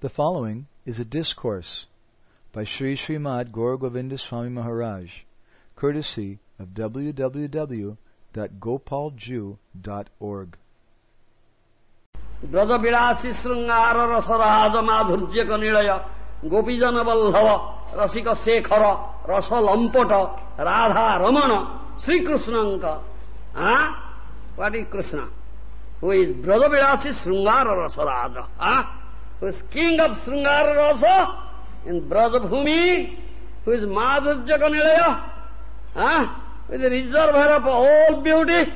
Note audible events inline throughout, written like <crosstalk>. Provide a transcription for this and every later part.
The following is a discourse by Sri Srimad Gaur Govinda Swami Maharaj, courtesy of www.gopalju.org. Braj বিলাসী শৃঙ্গার রসরাজ মাধুর্যক নিলয় গোপীজন বল্লভ রসিক শেখর রস লম্পট রাধা রমণ শ্রীকৃষ্ণঙ্ক What is Krishna? Who is Braja Vilasi Sringara Rasa Raja? Huh? Who is king of Sringara Rasa in Braja Bhumi? Who is Madhurya Kanilaya? Huh? With the reservoir of all beauty,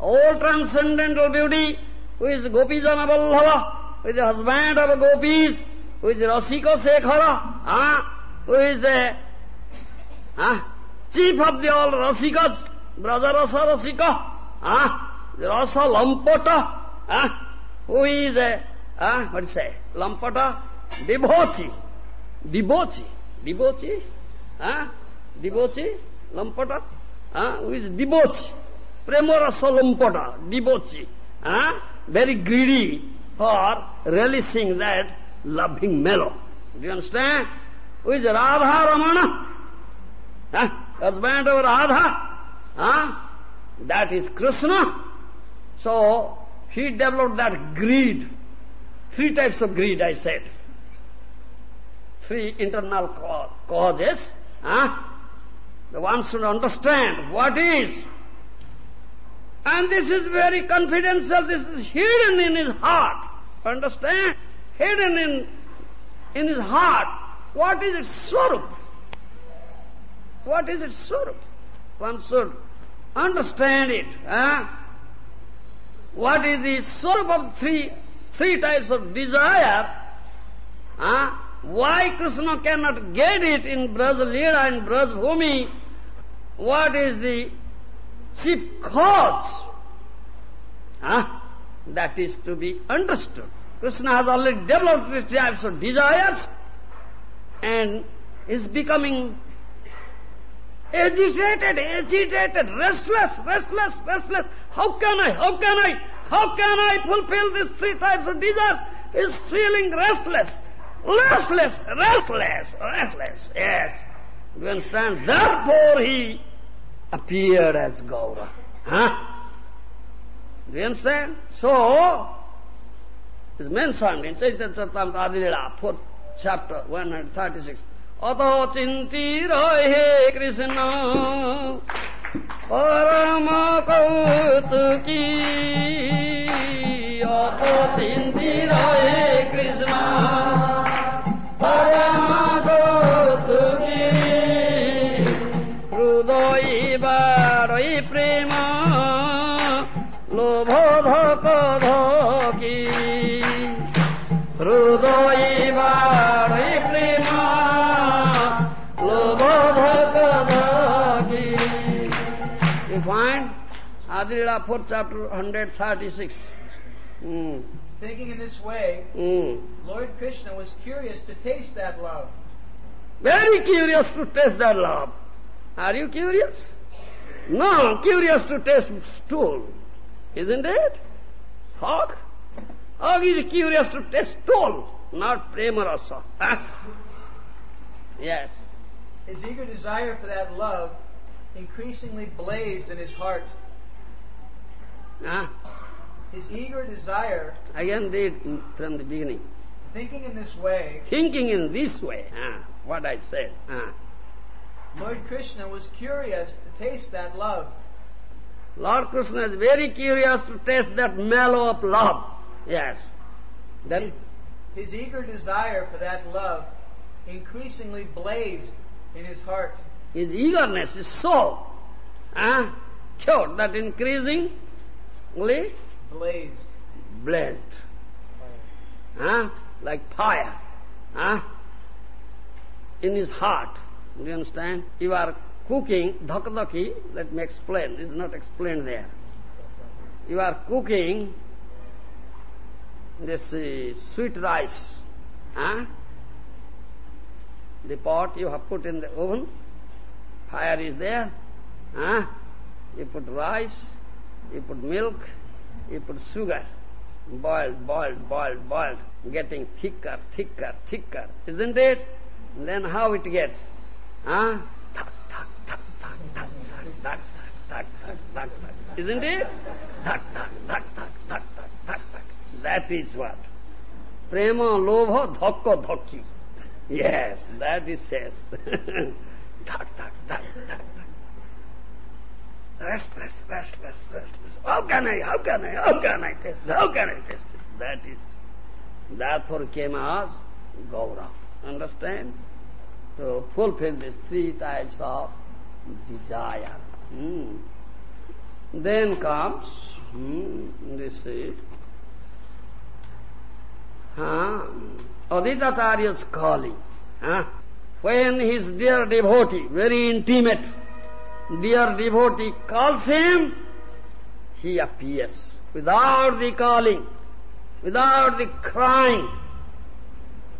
all transcendental beauty, who is Gopijana Vallabha, who is the husband of gopis, who is Rasika Sekhara, huh? who is a huh? chief of the all Rasikas, Braja Rasa Rasika, huh? Rasa Lampata, huh? who is a, huh? what do you say, Lampata, devotee, devotee, devotee, huh? devotee, Lampata, huh? who is devotee, Prema Rasa Lampata, devotee, huh? very greedy for relishing that loving mellow. Do you understand? Who is Radha Ramana? Huh? Husband of Radha? Huh? That is Krishna. So, he developed that greed. Three types of greed, I said. Three internal causes. Huh? The one should understand what is. And this is very confidential, this is hidden in his heart. Understand? Hidden in, in his heart. What is its swarup? What is its swarup? One should understand it. Huh? What is the swarup of three, three types of desire? Huh? Why Krishna cannot get it in Brajalila and Brajbhumi? What is the chief cause? Huh? That is to be understood. Krishna has already developed these types of desires and is becoming agitated, agitated, restless, restless, restless. How can I, how can I, how can I fulfill these three types of desires? He's feeling restless. Restless, restless, restless, yes. You understand? Therefore he appeared as Gaura. Huh? Do you understand? So, it's mentioned in Chaitanya 4th chapter, 136. ಪರಮ ಕೌತುಕಿ ಅತ ಸಿಂಧಿರ ಹೇ ಕೃಷ್ಣ ಪರಮ ಕೌತುಕಿ ಹೃದಯ ಬಾರೈ Adilila, fourth chapter, 136. Mm. Thinking in this way, Mm. Lord Krishna was curious to taste that love. Very curious to taste that love. Are you curious? No, curious to taste stool. Isn't it? Hog? Hog is curious to taste stool, not prema rasa. <laughs> Yes. His eager desire for that love increasingly blazed in his heart. Huh? His eager desire, Again read from the beginning. thinking in this way, Thinking in this way, huh? what I said. Huh? Lord Krishna was curious to taste that love. Lord Krishna is very curious to taste that mellow of love. Yes. Then His eager desire for that love increasingly blazed in his heart. his eagerness is so huh, cured that increasingly Blazed. blazed. Huh? Like fire. Huh? In his heart. Do you understand? You are cooking dhakdaki, let me explain, it's not explained there. You are cooking this uh, sweet rice. Huh? The pot you have put in the oven, fire is there. Huh? You put rice, you put milk, you put sugar. boiled, boiled, boiled, boiled, getting thicker, thicker, thicker, isn't it? then how it gets? Huh? Thak, thak, thak, thak, thak, thak, thak, thak, thak, thak, isn't it? Thak, thak, thak, thak, thak, thak, thak, thak. That is what. Prema, lobha, dhakka, dhakki. Yes, that it says. thak, thak, thak, thak, thak. Restless, restless, restless. How can I, how can I, how can I test it? How can I test it? That is, therefore came as Gaura. Understand? To fulfill these three types of desire. Hmm. Then comes, hmm, this is, huh, Advaitacharya's calling. Huh? When his dear devotee, very intimate, dear devotee calls him, he appears without the calling, without the crying,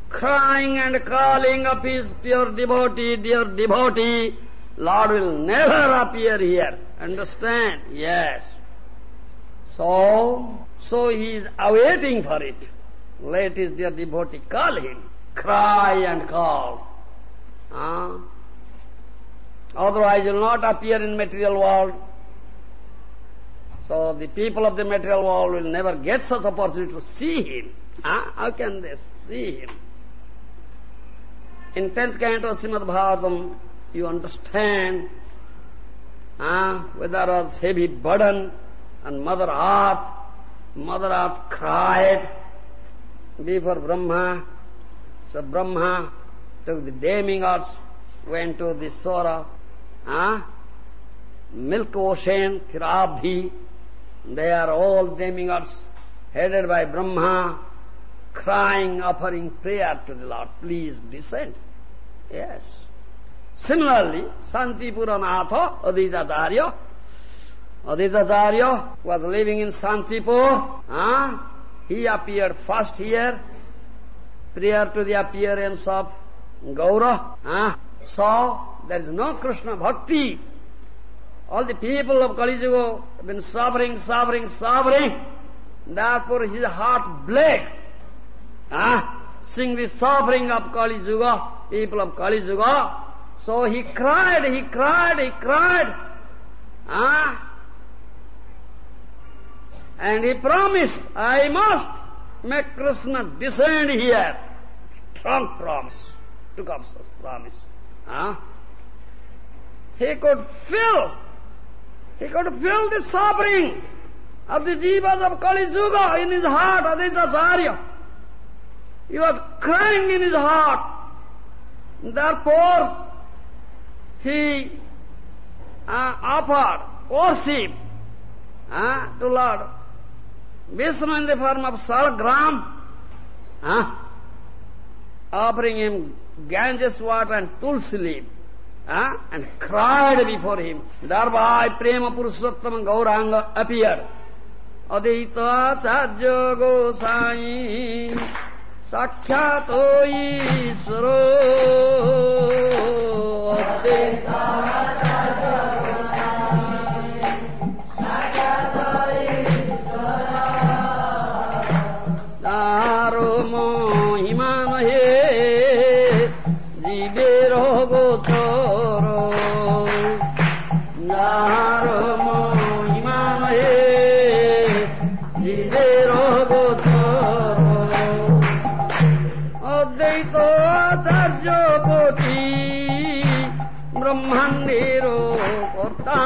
crying and calling of his pure devotee, dear devotee, Lord will never appear here. Understand? Yes. So, so he is awaiting for it. Let his dear devotee call him, cry and call. Huh? Otherwise he will not appear in material world. So the people of the material world will never get such opportunity to see him. Huh? How can they see him? In tenth canto of Srimad Bhagavatam, you understand uh, whether was heavy burden and Mother Earth, Mother Earth cried before Brahma. So Brahma took the demigods, went to the Sora, uh, milk ocean, Kirabdhi. They are all demigods headed by Brahma, crying, offering prayer to the Lord, please descend. Yes. Similarly, Santipura Natha, Advaitacharya, Advaitacharya was living in Santipur. Huh? He appeared first here, prior to the appearance of Gaura. Huh? So, there is no Krishna bhakti. All the people of Kali Yuga have been suffering, suffering, suffering. Therefore his heart bled. Huh? Seeing the suffering of Kali Yuga, people of Kali Yuga. So he cried, he cried, he cried. Huh? And he promised, I must make Krishna descend here. Strong promise. Took up such promise. Huh? He could feel, he could feel the suffering of the jivas of Kali Yuga in his heart, Aditacharya. He was crying in his heart. Therefore, he uh, offered worship uh, to Lord Vishnu in the form of Salagram, uh, offering him Ganges water and tulsi leaf, uh, and cried before him. Thereby Prema Purushottam Gauranga appeared. Advaita Acharya Gosai Sakkhato Ishvaro Adita তারো Hari ব্রহ্মাণ্ডের কর্তা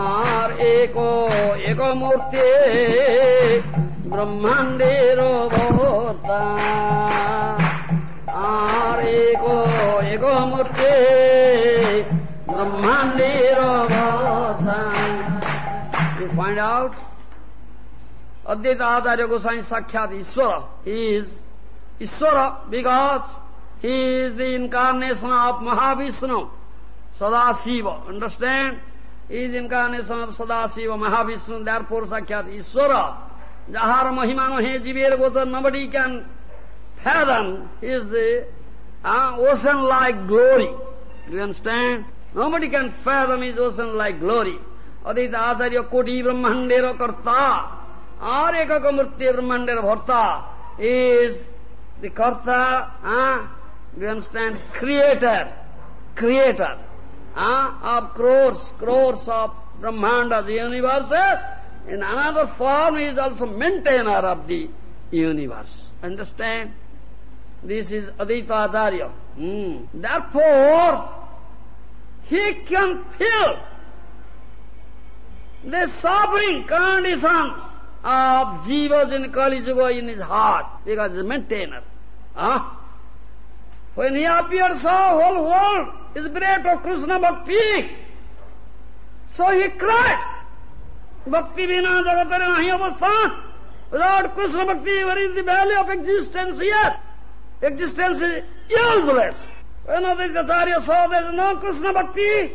আর এক এক মূর্তি ব্রহ্মাণ্ডে Advaita Acharya Goswami Sakshat Ishvara. He is Ishvara because he is the incarnation of Mahavishnu, Sadasiva. Understand? He is incarnation of Sadasiva, Mahavishnu, therefore Sakshat Ishvara. Jahar Mahimano He Jiver Gochar, nobody can fathom his uh, uh, ocean-like glory. Do you understand? Nobody can fathom his ocean-like glory. Adit आचार्य कोटि ब्रह्मांडे कर्ता। और एकक मूर्ति ब्रह्मांडेर भर्ता। Is the कर्ता you understand creator creator of crores crores of ब्रह्मांड of universe in another form is also maintainer of the universe understand this is Adit Acharya that for he can feel the suffering condition of jivas in Kali Yuga in his heart, because he is a maintainer. Huh? When he appears, the whole world is great of Krishna Bhakti. So he cried, Bhakti vina jagatare nahi avasthan. Without Krishna Bhakti, where is the value of existence here? Existence is useless. When Advaita saw there is no Krishna Bhakti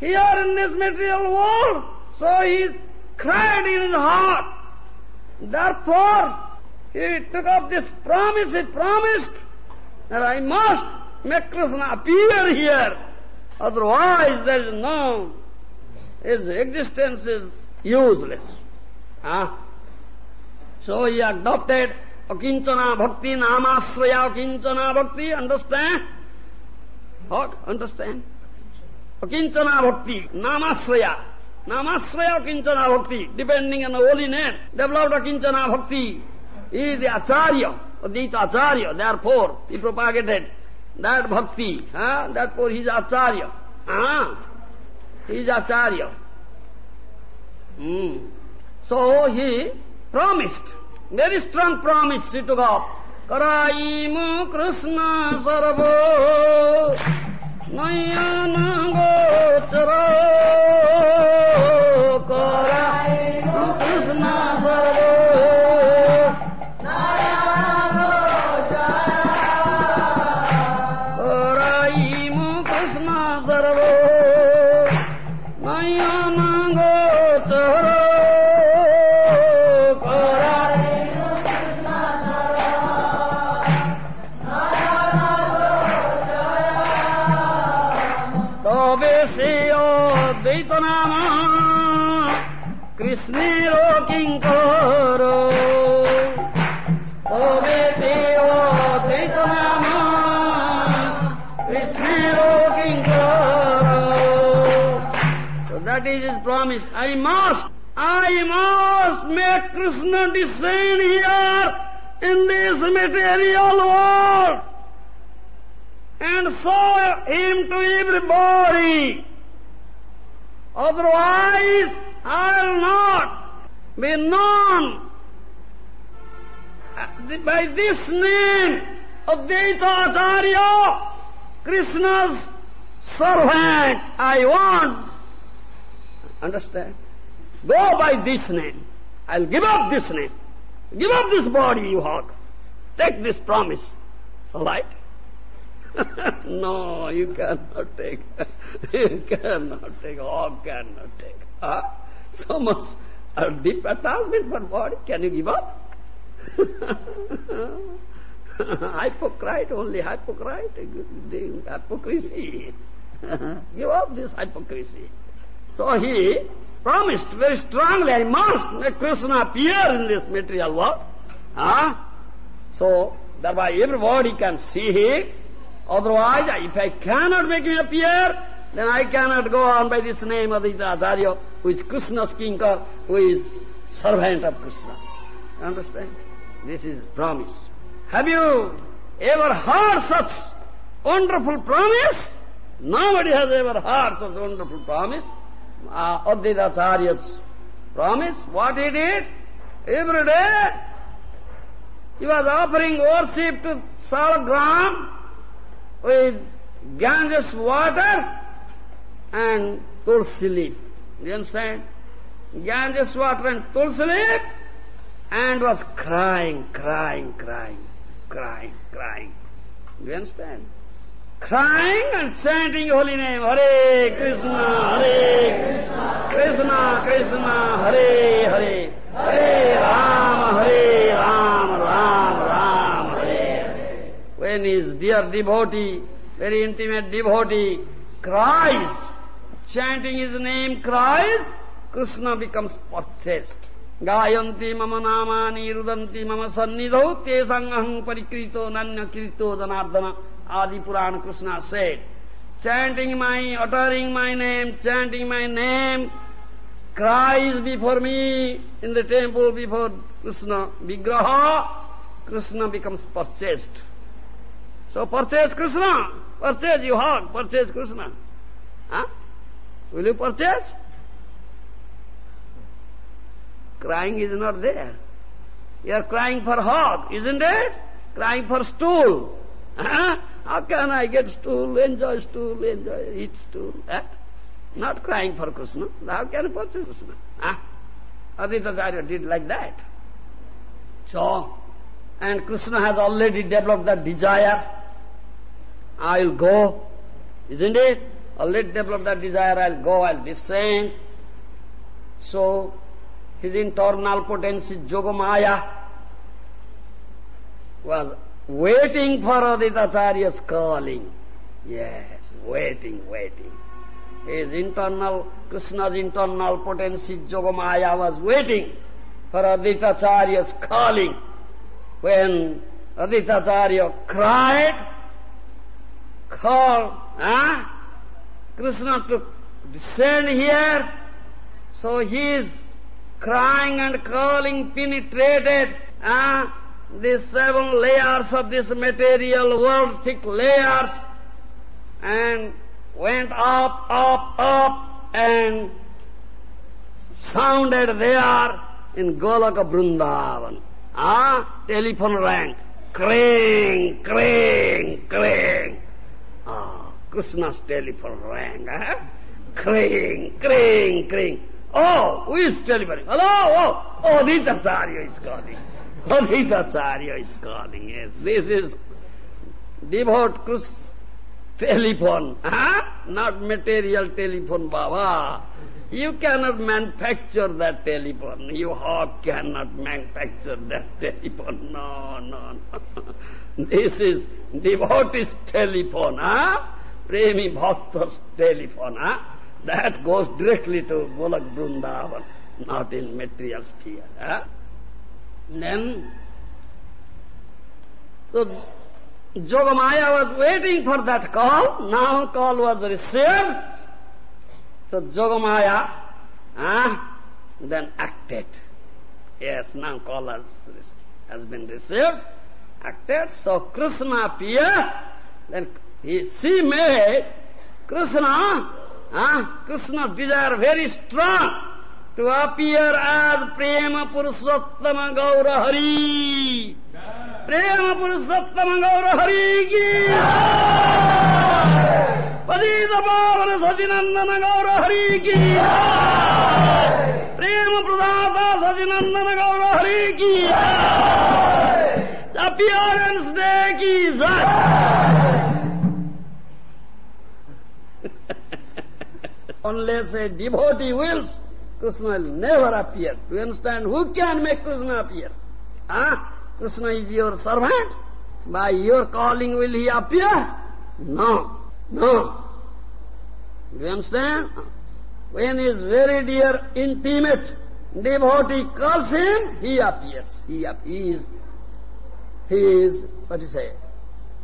here in this material world, so he cried in his heart. Therefore, he took up this promise, he promised that I must make Krishna appear here. Otherwise there is no, his existence is useless. Huh? So he adopted Akinchana Bhakti, Namasraya Akinchana Bhakti, understand? What? Understand? Akinchana Bhakti, Namasraya. Namasraya Akinchana Bhakti, depending on the holy name. Developed Akinchana Bhakti. He is the Acharya, Advaita Acharya, therefore he propagated that bhakti. Huh? Therefore he is Acharya. Huh? He is Acharya. Hmm. So he promised very strong promise he took up. Karaimu Krishna Sarvo नैया मांगो चरा promise. I must, I must make Krishna descend here in this material world and show him to everybody. Otherwise, I will not be known by this name of Acharya, Krishna's servant. I want. Understand? Go by this name. I'll give up this name. Give up this body you hug. Take this promise. All right? <laughs> no, you cannot take. <laughs> you cannot take. Hog cannot take. So much a deep attachment for body. Can you give up? <laughs> hypocrite, only hypocrite, hypocrisy. give up this hypocrisy. So he promised very strongly, I must make Krishna appear in this material world. Huh? So, thereby everybody can see him. Otherwise, if I cannot make him appear, then I cannot go on by this name of this Acharya, who is Krishna's kinkar, who is servant of Krishna. Understand? This is promise. Have you ever heard such wonderful promise? Nobody has ever heard such wonderful promise. Uh, Advaita Acharya's promise, what he did? Every day he was offering worship to Salagram with Ganges water and tulsi leaf. You understand? Ganges water and tulsi leaf and was crying, crying, crying, crying, crying. You understand? Crying and chanting holy name, Hare Krishna, Hare Krishna, Krishna Krishna, Hare Hare, Hare Rama, Hare Rama, Rama Rama, Hare Hare. When his dear devotee, very intimate devotee, cries, chanting his name, cries, Krishna becomes possessed. Mama namani rudanti mama sannidho te sangaham parikrito nanya kirito janardana Adi Purana Krishna said. Chanting my, uttering my name, chanting my name, cries before me in the temple before Krishna, Vigraha, Krishna becomes purchased. So purchase Krishna, purchase you hug, purchase Krishna. Huh? Will you purchase? Crying is not there. You are crying for hug, isn't it? Crying for stool. Huh? How can I get stool, enjoy stool, enjoy, eat stool? Huh? Not crying for Krishna. How can I purchase Krishna? Huh? Aditya did like that. So, and Krishna has already developed that desire. I'll go, isn't it? Already developed that desire, I'll go, I'll descend. So, his internal potency, Jogamaya, was waiting for Advaitacharya's calling. Yes, waiting, waiting. His internal, Krishna's internal potency, Jogamaya, was waiting for Advaitacharya's calling. When Advaitacharya cried, called, ah, Krishna to descend here, so his crying and calling penetrated ah, the seven layers of this material world, thick layers, and went up, up, up, and sounded there in Goloka Vrindavan. Ah, telephone rang. Cring, cring, cring. Ah, Krishna's telephone rang. Ah? Cring, cring, cring. Oh, who is telephone? Hello? Oh, oh, Advaitacharya is calling. Oh, Advaitacharya is calling. Yes, this is devout Krishna telephone. Huh? Not material telephone, Baba. You cannot manufacture that telephone. You hawk cannot manufacture that telephone. No, no, no. <laughs> this is devotee's telephone, huh? Premi Bhakta's telephone, huh? That goes directly to Golak Vrindavan, not in material sphere. Huh? Then, so Jogamaya was waiting for that call. Now call was received. So Jogamaya ah, then acted. Yes, now call has, has been received, acted. So Krishna appeared, then he, she made Krishna, ah, Krishna's desire very strong to appear as Prema Purushottama Gaura Hari. Prema Purushottama Gaura Hari ki पतित पावन सचिनंदन गौर हरि की प्रेम प्रदाता सचिनंदन गौर हरि की appearance day की Unless a devotee wills, Krishna will never appear. Do you understand? Who can make Krishna appear? Ah, Krishna is your servant. By your calling will he appear? No. No. Do you understand? When his very dear, intimate devotee calls him, he appears. He, he is, he is, what do you say?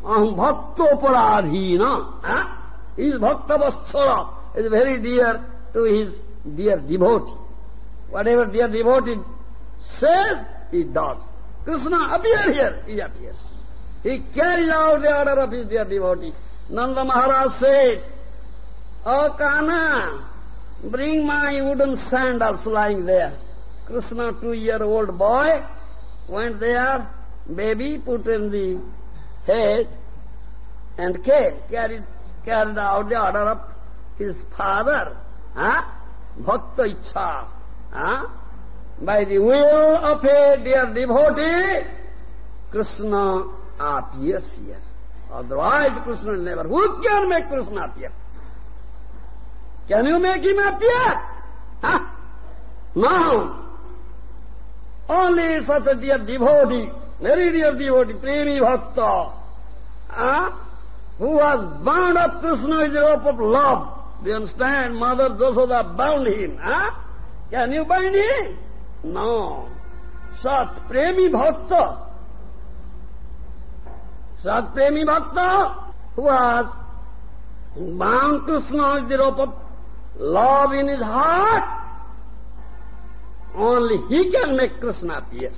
Aham bhaktoparadhina. Huh? He is bhakta vatsala. Is very dear to his dear devotee. Whatever dear devotee says, he does. Krishna appear here, he appears. He carries out the order of his dear devotee. Nanda Maharaj said, Oh Kana, bring my wooden sandals lying there. Krishna, two-year-old boy, went there, baby put in the head and came, carried, carried out the order of his father. Huh? Bhakta Ichha. Huh? By the will of a dear devotee, Krishna appears here. Otherwise Krishna will never. Who can make Krishna appear? Can you make him appear? Huh? No. Only such a dear devotee, very dear devotee, premi bhakta, uh, who was bound up Krishna with the rope of love. Do you understand? Mother Jasoda bound him. Huh? Can you bind him? No. Such premi bhakta, such premi bhakta who has bound Krishna with the rope of love in his heart, only he can make Krishna appear.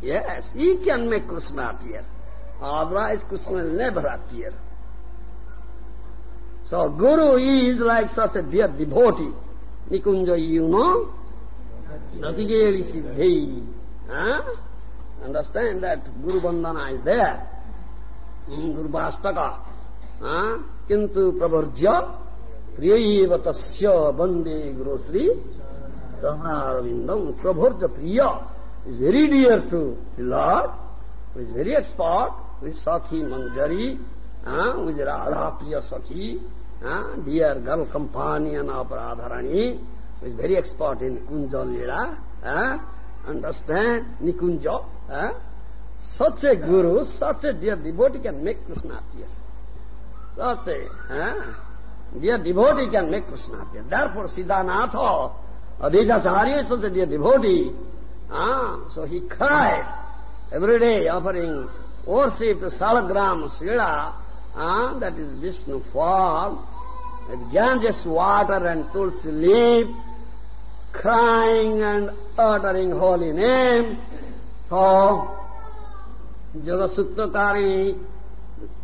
Yes, he can make Krishna appear. Otherwise Krishna will never appear. So Guru is like such a dear devotee. Nikunja, you know? Natigeli Siddhi. Huh? Understand that Guru Bandhana is there. Guru Bhastaka. Huh? Kintu Prabharjya Priyaiva Tasya Bande Guru Sri Ramanarvindam. Prabharjya Priya is very dear to the Lord, who is very expert with Sakhi Manjari, uh, uh, uh, a guru, such a dear devotee can make Krishna appear. Such a uh, dear devotee can make Krishna appear. Therefore, Siddhanatha, Adhikacharya is such a dear devotee. Ah, so he cried every day offering worship to Salagram Srila, ah, that is Vishnu form, with Ganges water and tulsi leaf, crying and uttering holy name. So, Jagasutrakari,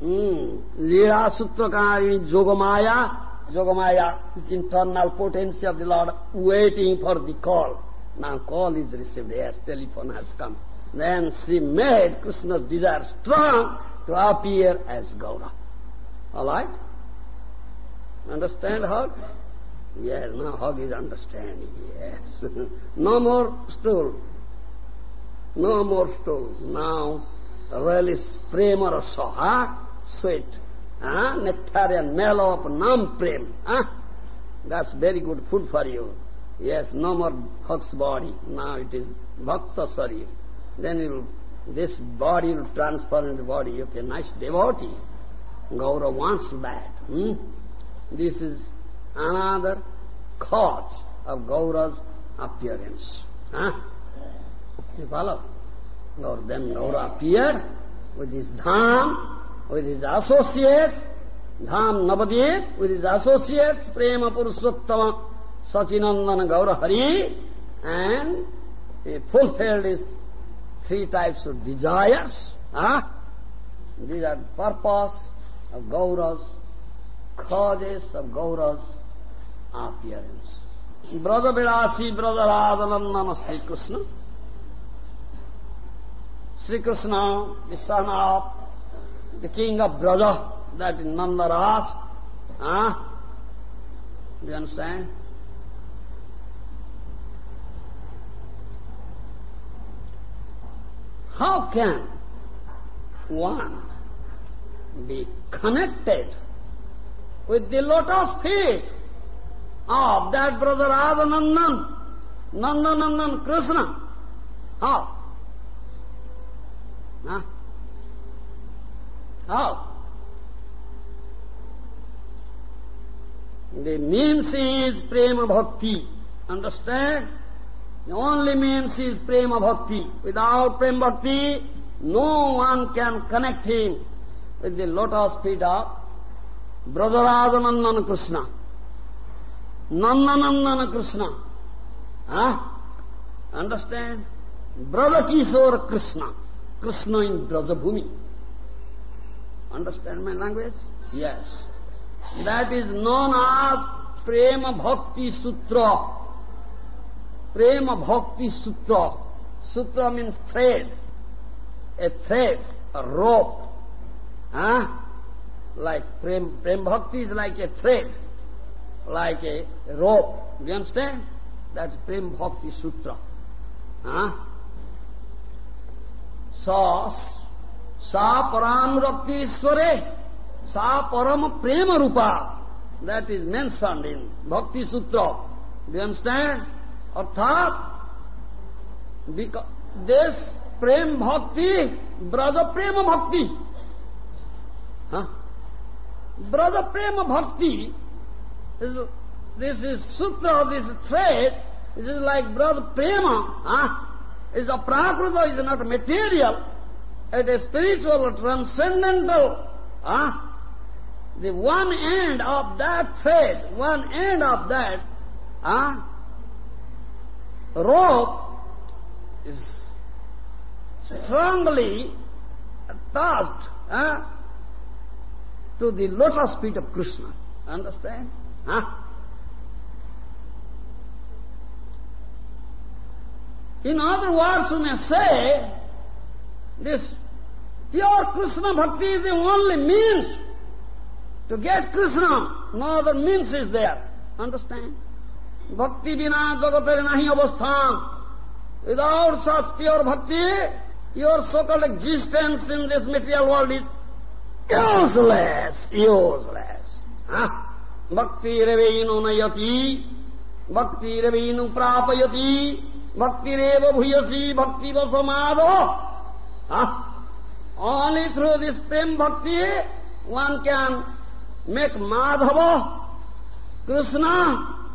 mm, Leela Sutrakari, Jogamaya, Jogamaya is internal potency of the Lord waiting for the call. Now call is received, yes, telephone has come. Then she made Krishna's desire strong to appear as Gaura. All right? Understand Hug? Yes, now Hug is understanding, yes. <laughs> no more stool. No more stool. Now relish prema rasa? Sweet. Huh? Nectarian mellow of nam prem. Huh? That's very good food for you. Yes, no more Hug's body. Now it is Bhakta Sarif. Then will, this body will transform into the body of a nice devotee. Gaura wants that. Hmm? This is another cause of Gaura's appearance. Huh? You follow? Gaur, then Gaura appeared with his dham, with his associates, dham Navadvip, with his associates, Prema Purushottama, Sachinandana Gaura Hari, and he fulfilled his three types of desires. Huh? These are purpose of Gaura's, causes of Gaura's appearance. Brother Vilasi, Brother Radhanandana Sri Krishna. Sri Krishna, the son of the king of Braja, that is Nandaraj. Huh? Ah, Do you understand? How can one be connected with the lotus feet of that brother Radhanandan, Nandanandan Krishna? How? Huh? How? The means is prema bhakti. Understand? The only means is prema bhakti. Without prema bhakti, no one can connect him with the lotus feet of Brajarajanandana Krishna. Nandanandana Krishna. Huh? Understand? Brother Kishore Krishna. Krishna in Brajabhumi. Understand my language? Yes. That is known as Prema Bhakti Sutra. Prema Bhakti Sutra. Sutra means thread. A thread, a rope. Huh? Like Prem, Prem Bhakti is like a thread, like a rope. Do you understand? That's Prem Bhakti Sutra. Huh? Sa, sa paramrakti sware, sa param prema rupa. That is mentioned in Bhakti Sutra. Do you understand? Arthat, because this prem bhakti, brother prema bhakti. Braja Prema Bhakti, is, this is sutra, this thread, this is like Braja Prema, huh? is a prakruta, is not material, it is spiritual, transcendental, huh? the one end of that thread, one end of that huh? rope is strongly attached huh? To the lotus feet of Krishna. Understand? Huh? In other words, we may say, this pure Krishna bhakti is the only means to get Krishna. No other means is there. Understand? Bhakti bina jagatar nahi avasthan. Without such pure bhakti, your so-called existence in this material world is useless, useless. Huh? Bhakti reveinu nayati, bhakti reveinu prapayati, bhakti reva bhuyasi, bhakti vasamadho. Huh? Only through this prem bhakti one can make Madhava, Krishna,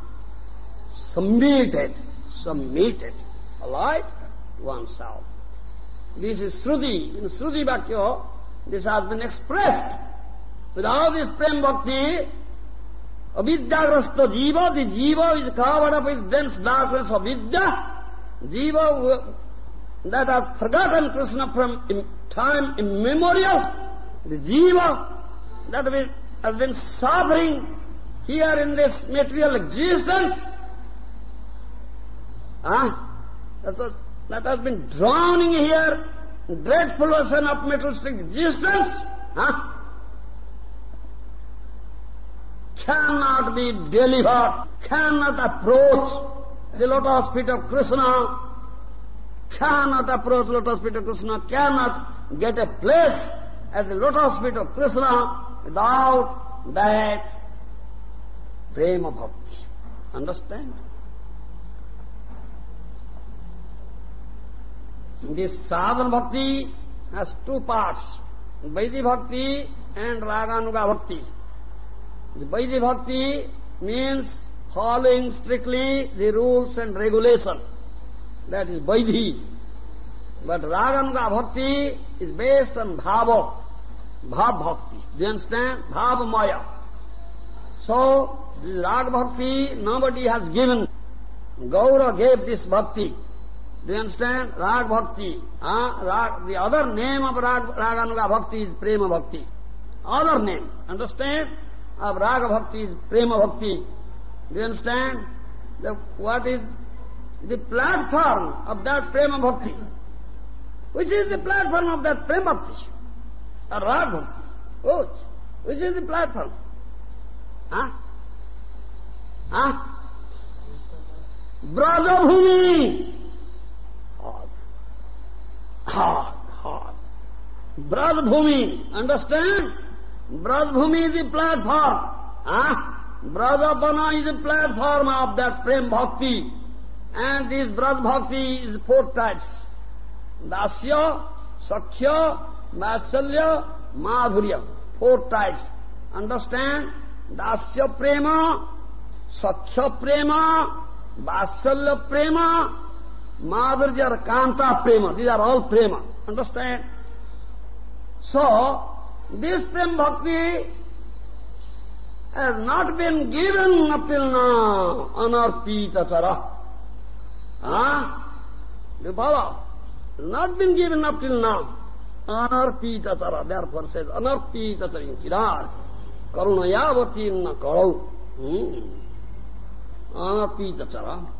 submitted, submitted, alright, oneself. This is Sruti. In Sruti Bhakya, this has been expressed. Without this Prem Bhakti, Avidyagrasta Jiva, the Jiva is covered up with dense darkness of Vidya. Jiva that has forgotten Krishna from time immemorial. The Jiva that has been suffering here in this material existence. Ah, that has been drowning here, dreadful ocean of materialistic existence, huh? cannot be delivered, cannot approach the lotus feet of Krishna, cannot approach lotus feet of Krishna, cannot get a place at the lotus feet of Krishna without that prema bhakti. Understand? This sadhana bhakti has two parts, Vaidhi bhakti and Raganuga bhakti. The Vaidhi bhakti means following strictly the rules and regulation. That is Vaidhi. But Raganuga bhakti is based on bhava, bhav bhakti. Do you understand? Bhava maya. So, this Rag bhakti, nobody has given. Gaura gave this bhakti. Do you understand? Rag Bhakti. Uh, rag, the other name of Rag, Raganuga Bhakti is Prema Bhakti. Other name, understand? Of Raga Bhakti is Prema Bhakti. Do you understand? The, what is the platform of that Prema Bhakti? Which is the platform of that Prema Bhakti? Or Rag Bhakti? Which? Which is the platform? Huh? Huh? Brajabhumi! Hard, hard. Brajbhumi, understand? Brajbhumi is the platform. Huh? Brajapana is the platform of that Prem Bhakti. And this Braj Bhakti is four types. Dasya, Sakhya, Vasalya, Madhurya. Four types. Understand? Dasya Prema, Sakhya Prema, Vasalya Prema, Madhurya Kanta Prema. These are all Prema. Understand? So, this Prem Bhakti has not been given up till now. Anarpita chara. Ah? You follow? Not been given up till now. Anarpita chara. Therefore says Anarpita chara in Siddhar. Karunayavati na karau. Hmm. Anarpita chara.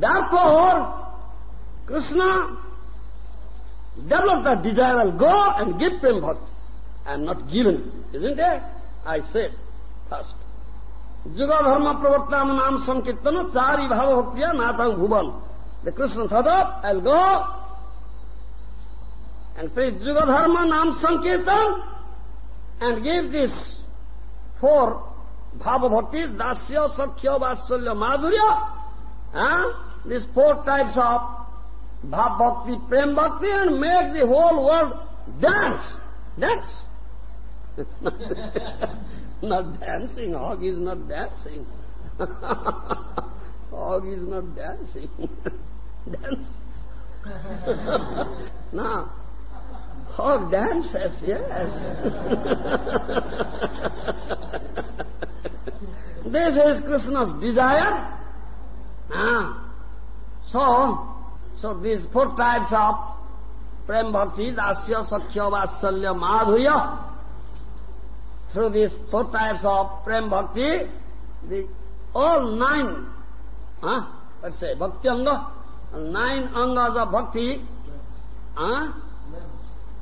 Therefore, Krishna developed that desire, I'll go and give Prem Bhakti. I am not given, isn't it? I said first. Juga Dharma Pravartana Nam Sankirtana Chari Bhava Bhaktiya Nachang Bhuvan. The Krishna thought up, I'll go and preach Juga Dharma Nam Sankirtan and give this four Bhava Bhaktis, Dasya, Sakhya, Vasalya, Madhurya, Huh? These four types of bhav bhakti, prem bhakti and make the whole world dance. Dance. <laughs> not dancing. Hog is not dancing. <laughs> Hog is not dancing. <laughs> dancing. no. Hog dances, yes. this is Krishna's desire. Ah. So, so these four types of Prem Bhakti, Dasya, Sakya, Vatsalya, Madhurya, through these four types of Prem Bhakti, the all nine, huh? let's say, Bhakti Anga, nine Angas of Bhakti, huh?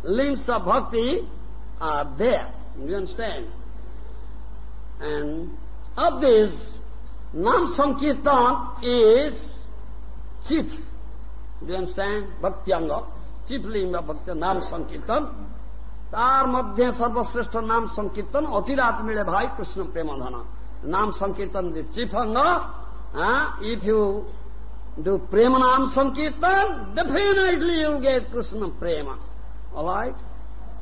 limbs of Bhakti are there. You understand? And of this, Nam Sankirtan is chief. Do you understand? Bhakti Anga. चिपली में भक्त नाम संकीर्तन तार मध्य सर्वश्रेष्ठ नाम संकीर्तन अचिरात मिले भाई कृष्ण प्रेम धन नाम संकीर्तन the chief anga if you do prema nam sankirtan definitely you get krishna prema all right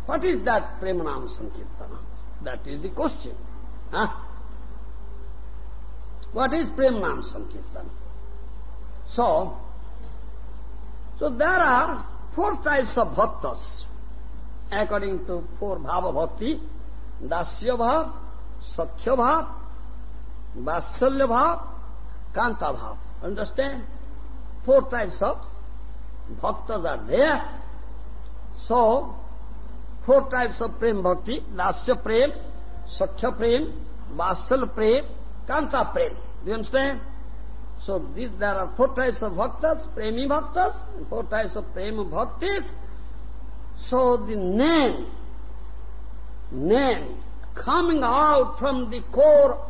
what is that prema nam sankirtana that is the question huh? what is prema nam sankirtan So so there are four types of bhaktas according to four bhava bhakti, dasya bhav, sakhya bhav, vasalya bhav, kanta bhav. Understand? Four types of bhaktas are there. So, four types of prem bhakti, dasya prem, sakhya prem, vasal prem, kanta prem. Do you understand? So this, there are four types of bhaktas, premi bhaktas, and four types of prema bhaktis. So the name, name coming out from the core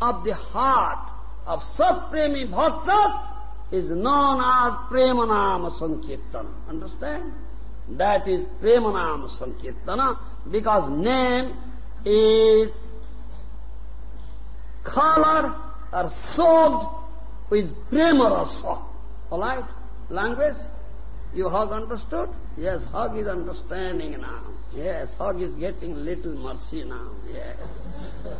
of the heart of such premi bhaktas is known as Premanama Sankirtana. Understand? That is Premanama Sankirtana because name is colored or soaked with prema rasa. All right? Language? You have understood? Yes, Hog is understanding now. Yes, Hog is getting little mercy now. Yes.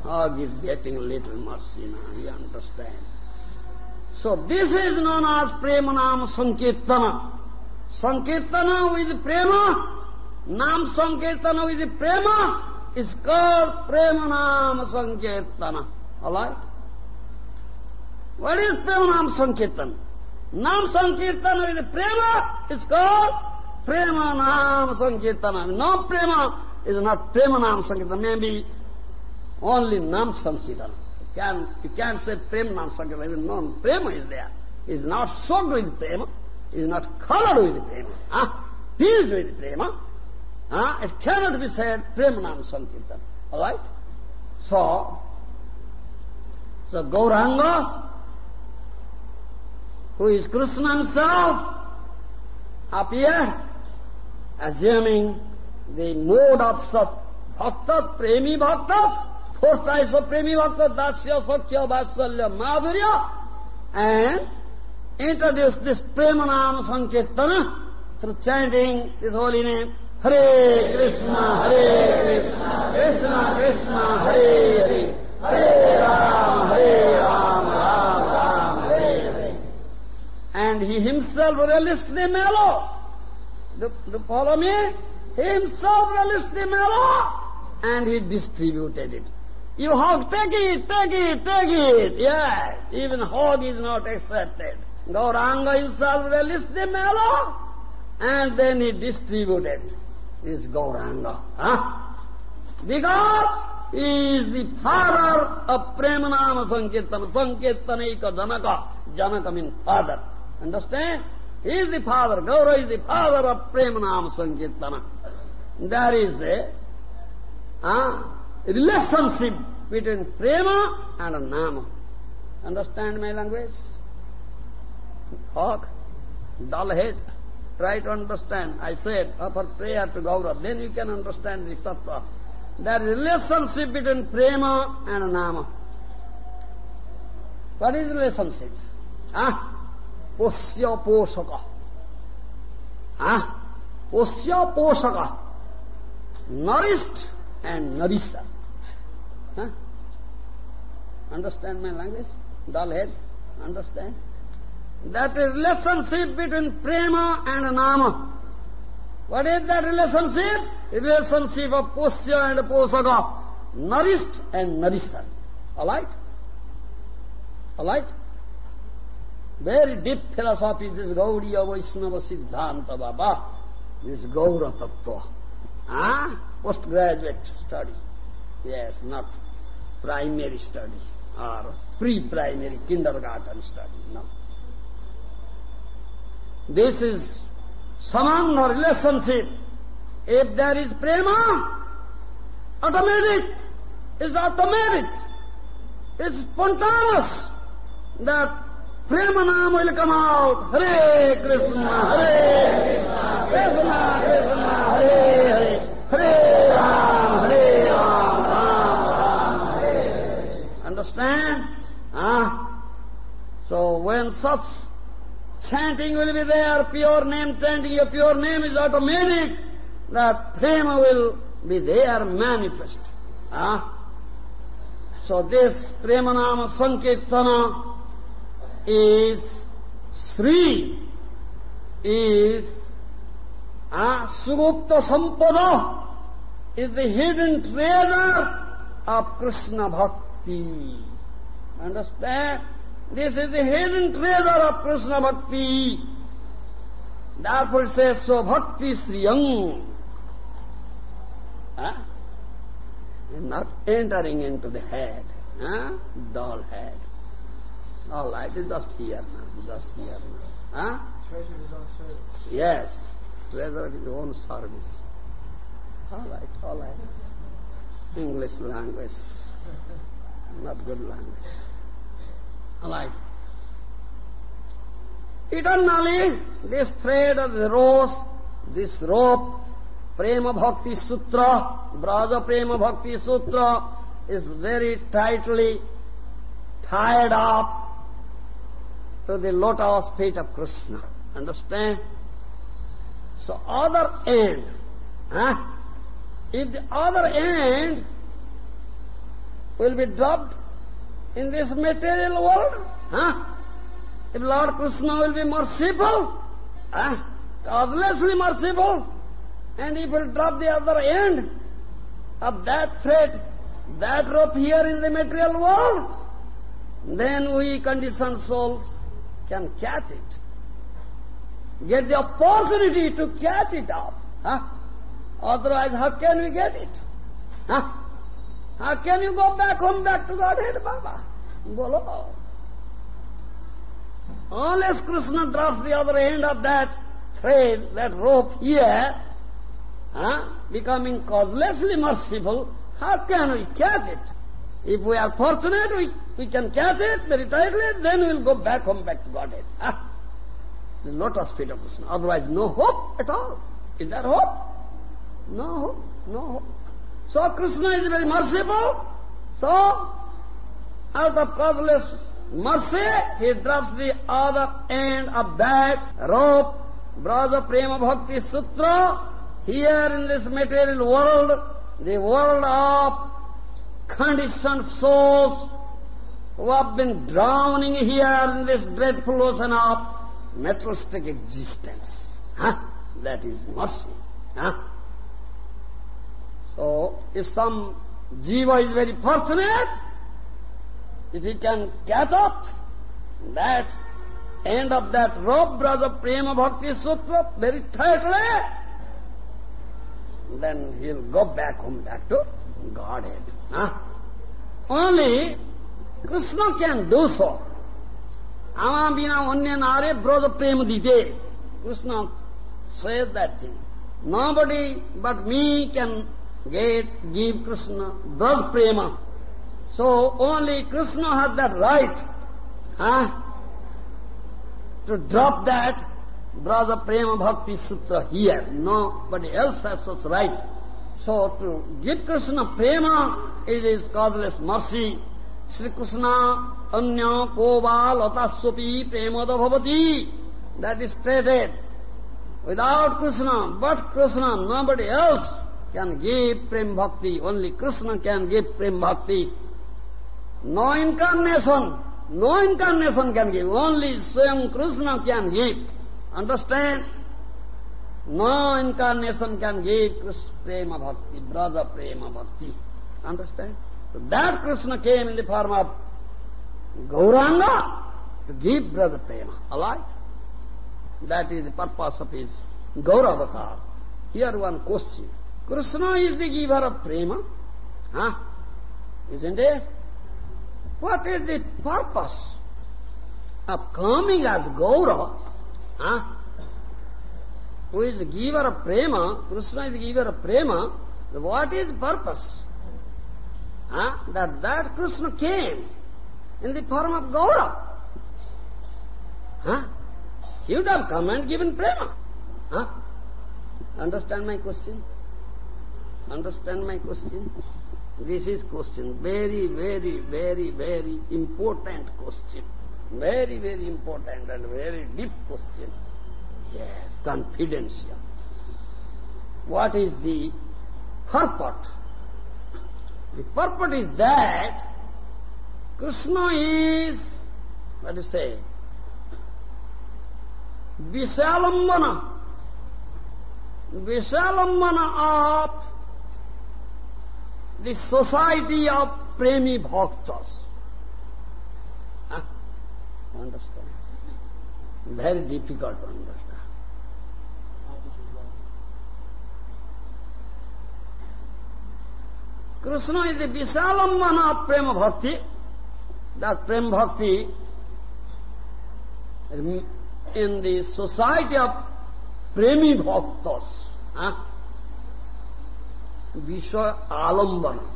Hog is getting little mercy now. He understands. So this is known as Premanam Sankirtana. Sankirtana with Prema, Nam Sankirtana with Prema is called Premanam Sankirtana. All right? What is Prema Nam Sankirtan? Nam Sankirtan with Prema is called Prema Nam Sankirtana. No Prema is not Prema Nam Sankirtan. Maybe only Nam Sankirtan. You, can, you can't say Prema Nam Sankirtan. even No, Prema is there. Is not soaked with Prema. Is not colored with Prema. Ah, huh? Teased with Prema. Huh? It cannot be said Prema Nam Sankirtan. All right? So, so Gauranga who is Krishna himself, appear assuming the mode of such bhaktas, premi bhaktas, four types of premi bhaktas, dasya, sakya, vasalya, madhurya, and introduce this premanam sankirtana through chanting this holy name, Hare Krishna, Hare Krishna, Krishna Krishna, Hare Hare, Hare Ram, Hare Ram, Ram Ram, Hare Hare. And he himself the mellow. Do, do follow me? He himself the mellow and he distributed it. You hog, take it, take it, take it. Yes, even hog is not accepted. Gauranga himself relished the mellow and then he distributed this Gauranga. Huh? Because he is the father of Premanama Sankirtana. Sankirtanaika Janaka. Janaka means father. Understand? He is the father. Gaura is the father of Premanama Sankirtana. There is a uh, relationship between Prema and Nama. Understand my language? Hawk, dull head. Try to understand. I said, offer prayer to Gaura. Then you can understand the tattva. There is relationship between Prema and Nama. What is relationship? Ah? पोष्य पोषक पोष्य पोषक nourished and nourisher understand my language dull head understand that is relationship between Prem and नाम what is that relationship relationship of पोष्य and पोषक nourished and nourisher alright alright Very deep philosophy, this Gaudiya Vaishnava Siddhanta Baba, this Gaura Tattva. Ah? Postgraduate study. Yes, not primary study or pre-primary kindergarten study, no. This is samanga relationship. If there is prema, automatic, is automatic, it's spontaneous that prema nam will come out. Hare Krishna, Hare Krishna, Krishna Krishna, Hare Hare, Hare Ram, Hare Ram, Ram Ram, Hare Understand? Ah? So when such chanting will be there, pure name chanting, your pure name is automatic, that prema will be there manifest. Ah? So this Premanama Sankirtana is Sri, is ah, Sugupta Sampada, is the hidden treasure of Krishna Bhakti. Understand? This is the hidden treasure of Krishna Bhakti. Therefore it says, so Bhakti Sriyam. Huh? Not entering into the head. Huh? Dull head. All right, it's just here now, just here now. Huh? Treasure is on service. Yes, treasure of his own service. All right, all right. English language, not good language. All right. Eternally, this thread of the rose, this rope, Prema Bhakti Sutra, Braja Prema Bhakti Sutra, is very tightly tied up to the lotus feet of Krishna. Understand? So other end, huh? if the other end will be dropped in this material world, huh? if Lord Krishna will be merciful, huh? causelessly merciful, and if will drop the other end of that thread, that rope here in the material world, then we conditioned souls can catch it. Get the opportunity to catch it up. Huh? Otherwise, how can we get it? Huh? How can you go back home, back to Godhead, Baba? Bolo. Unless Krishna drops the other end of that thread, that rope here, huh? becoming causelessly merciful, how can we catch it? If we are fortunate, we, we can catch it very tightly, then we'll go back home, back to Godhead. Huh? The lotus feet of Krishna. Otherwise, no hope at all. Is there hope? No hope, no hope. So Krishna is very merciful. So, out of causeless mercy, he drops the other end of that rope, Braja Prema Bhakti Sutra, here in this material world, the world of conditioned souls who have been drowning here in this dreadful ocean of materialistic existence. Huh? That is mercy. Huh? So, if some jiva is very fortunate, if he can catch up that end of that rope, Braja Prema Bhakti Sutra, very tightly, then he'll go back home, back to Godhead. Huh? Only Krishna can do so. Ama bina onne nare braja prema dite. Krishna said that thing. Nobody but me can get, give Krishna braja prema. So only Krishna has that right huh, to drop that braja prema bhakti sutra here. Nobody else has such right. So to give Krishna prema, is causeless mercy. Sri Krishna anya kova lataswapi premada bhavati. That is stated. Without Krishna, but Krishna, nobody else can give prem bhakti. Only Krishna can give prem bhakti. No incarnation, no incarnation can give. Only Swayam Krishna can give. Understand? No incarnation can give Krishna prema bhakti, braja prema bhakti. Understand? So that Krishna came in the form of Gauranga to give braja prema. Alright? That is the purpose of his Gauravatar. Here one question. Krishna is the giver of prema. Huh? Isn't it? What is the purpose of coming as Gaura? Huh? Who is the giver of prema? Krishna is the giver of prema. What is purpose? Huh? That that Krishna came in the form of Gaura. Huh? He would have come and given prema. Huh? Understand my question? Understand my question? This is question. Very, very, very, very important question. Very, very important and very deep question. Yes, confidential. What is the purport? The purport is that Krishna is, what do you say, Visalambana. Visalambana of the society of premi bhaktas. Huh? Understand? Very difficult to understand. The Visalamana of Prema Bhakti. That Prema Bhakti in the society of Premi Bhaktas. Vishwa Alambana.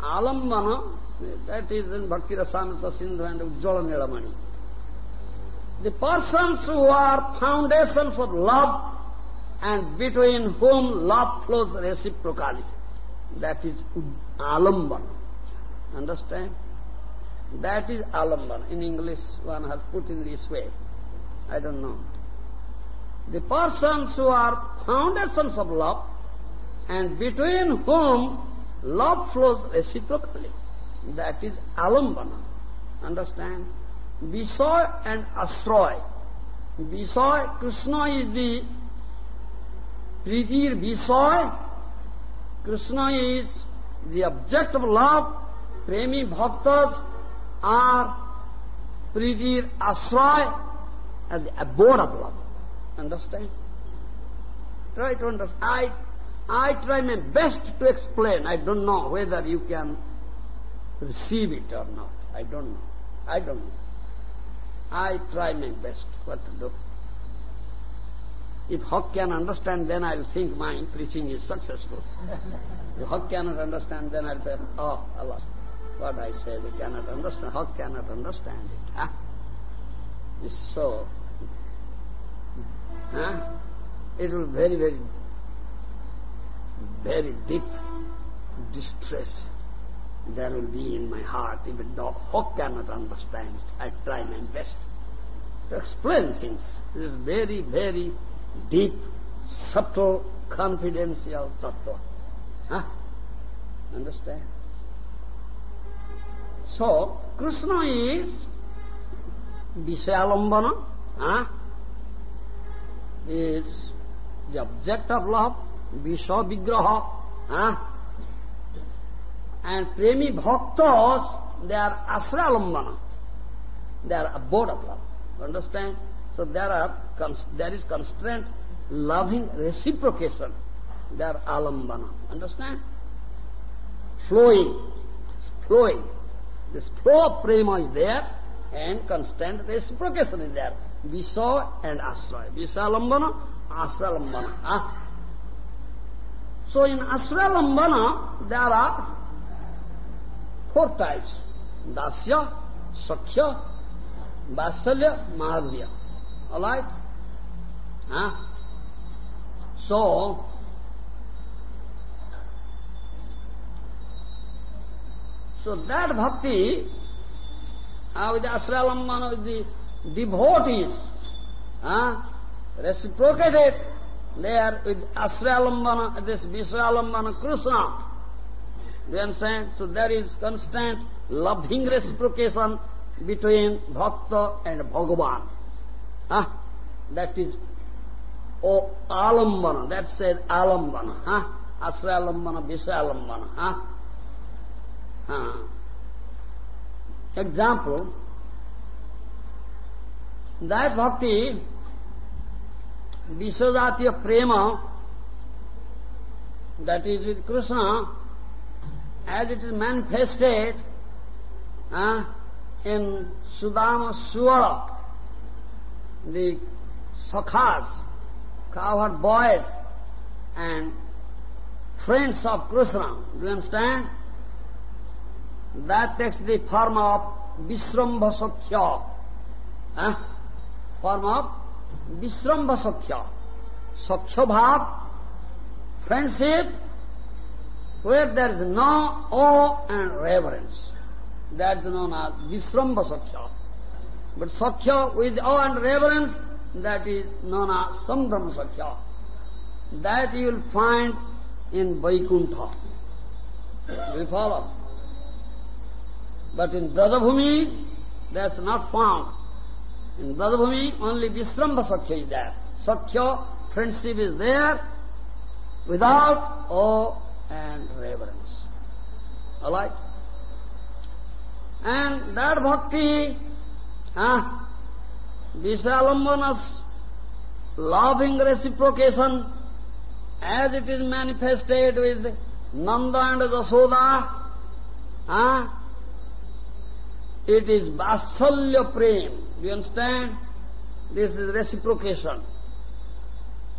Alambana, that is in Bhakti Rasamrita Sindhu and Ujjala Nilamani. The persons who are foundations of love and between whom love flows reciprocally. That is alambana. Understand? That is alambana. In English one has put in this way. I don't know. The persons who are foundations of love and between whom love flows reciprocally. That is alambana. Understand? Visoy and Asroy. Visoy, Krishna is the Pritir Visoy. Krishna is the object of love. Premi Bhaktas are Pritir Asroy as the abode of love. Understand? Try to understand. I, I try my best to explain. I don't know whether you can receive it or not. I don't know. I don't know. I try my best what to do. If Hawk can understand, then I'll think my preaching is successful. <laughs> if Hawk cannot understand, then I'll say, oh, Allah, what I say, they cannot understand. Hawk cannot understand it. Huh? It's so. Huh? It will very, very, very deep distress there will be in my heart, even though Hawk cannot understand it. I try my best to explain things. It is very, very deep, subtle, confidential tattva. Huh? Understand? So, Krishna is Vishayalambana, huh? is the object of love, Visha Vigraha, huh? and Premi Bhaktas, they are Asralambana. They are abode of love. Understand? So there are there is constraint, loving reciprocation. They are alambana. Understand? Flowing. Flowing. This flow of prema is there and constant reciprocation is there. Visa and Asraya. Visalambana, Asralambana. Ah. So in Asralambana there are four types. Dasya, Sakhya, Vatsalya, Madhurya. All right? Huh? So, so that bhakti, uh, with the asralambana, with the devotees, huh? reciprocated there with Asralambana, this Visralambana Krishna. Do you understand? So there is constant loving reciprocation between Bhakta and Bhagavan. Huh? That is oh? Asralambana, Visralambana. Huh? Huh. Example, that bhakti Vishwajatiya prema that is with Krishna as it is manifested uh, in Sudama Suara, the sakhas, cowherd boys and friends of Krishna, do you understand? That takes the form of Visrambha Sakhya, uh, form of Visrambha Sakhya. Sakhya friendship, where there is no awe and reverence. That is known as Visrambha Sakhya. But Sakhya with awe and reverence, that is known as Sambhrama Sakhya. That you will find in Vaikuntha. Do you follow? But in Brajabhumi, that's not found. In Brajabhumi, only Visrambha Sakhya is there. Sakhya, friendship is there without awe and reverence. Alright? And that bhakti, uh, Vishalambana's loving reciprocation as it is manifested with Nanda and Jasoda, uh, it is Vatsalya Prem. Do you understand? This is reciprocation.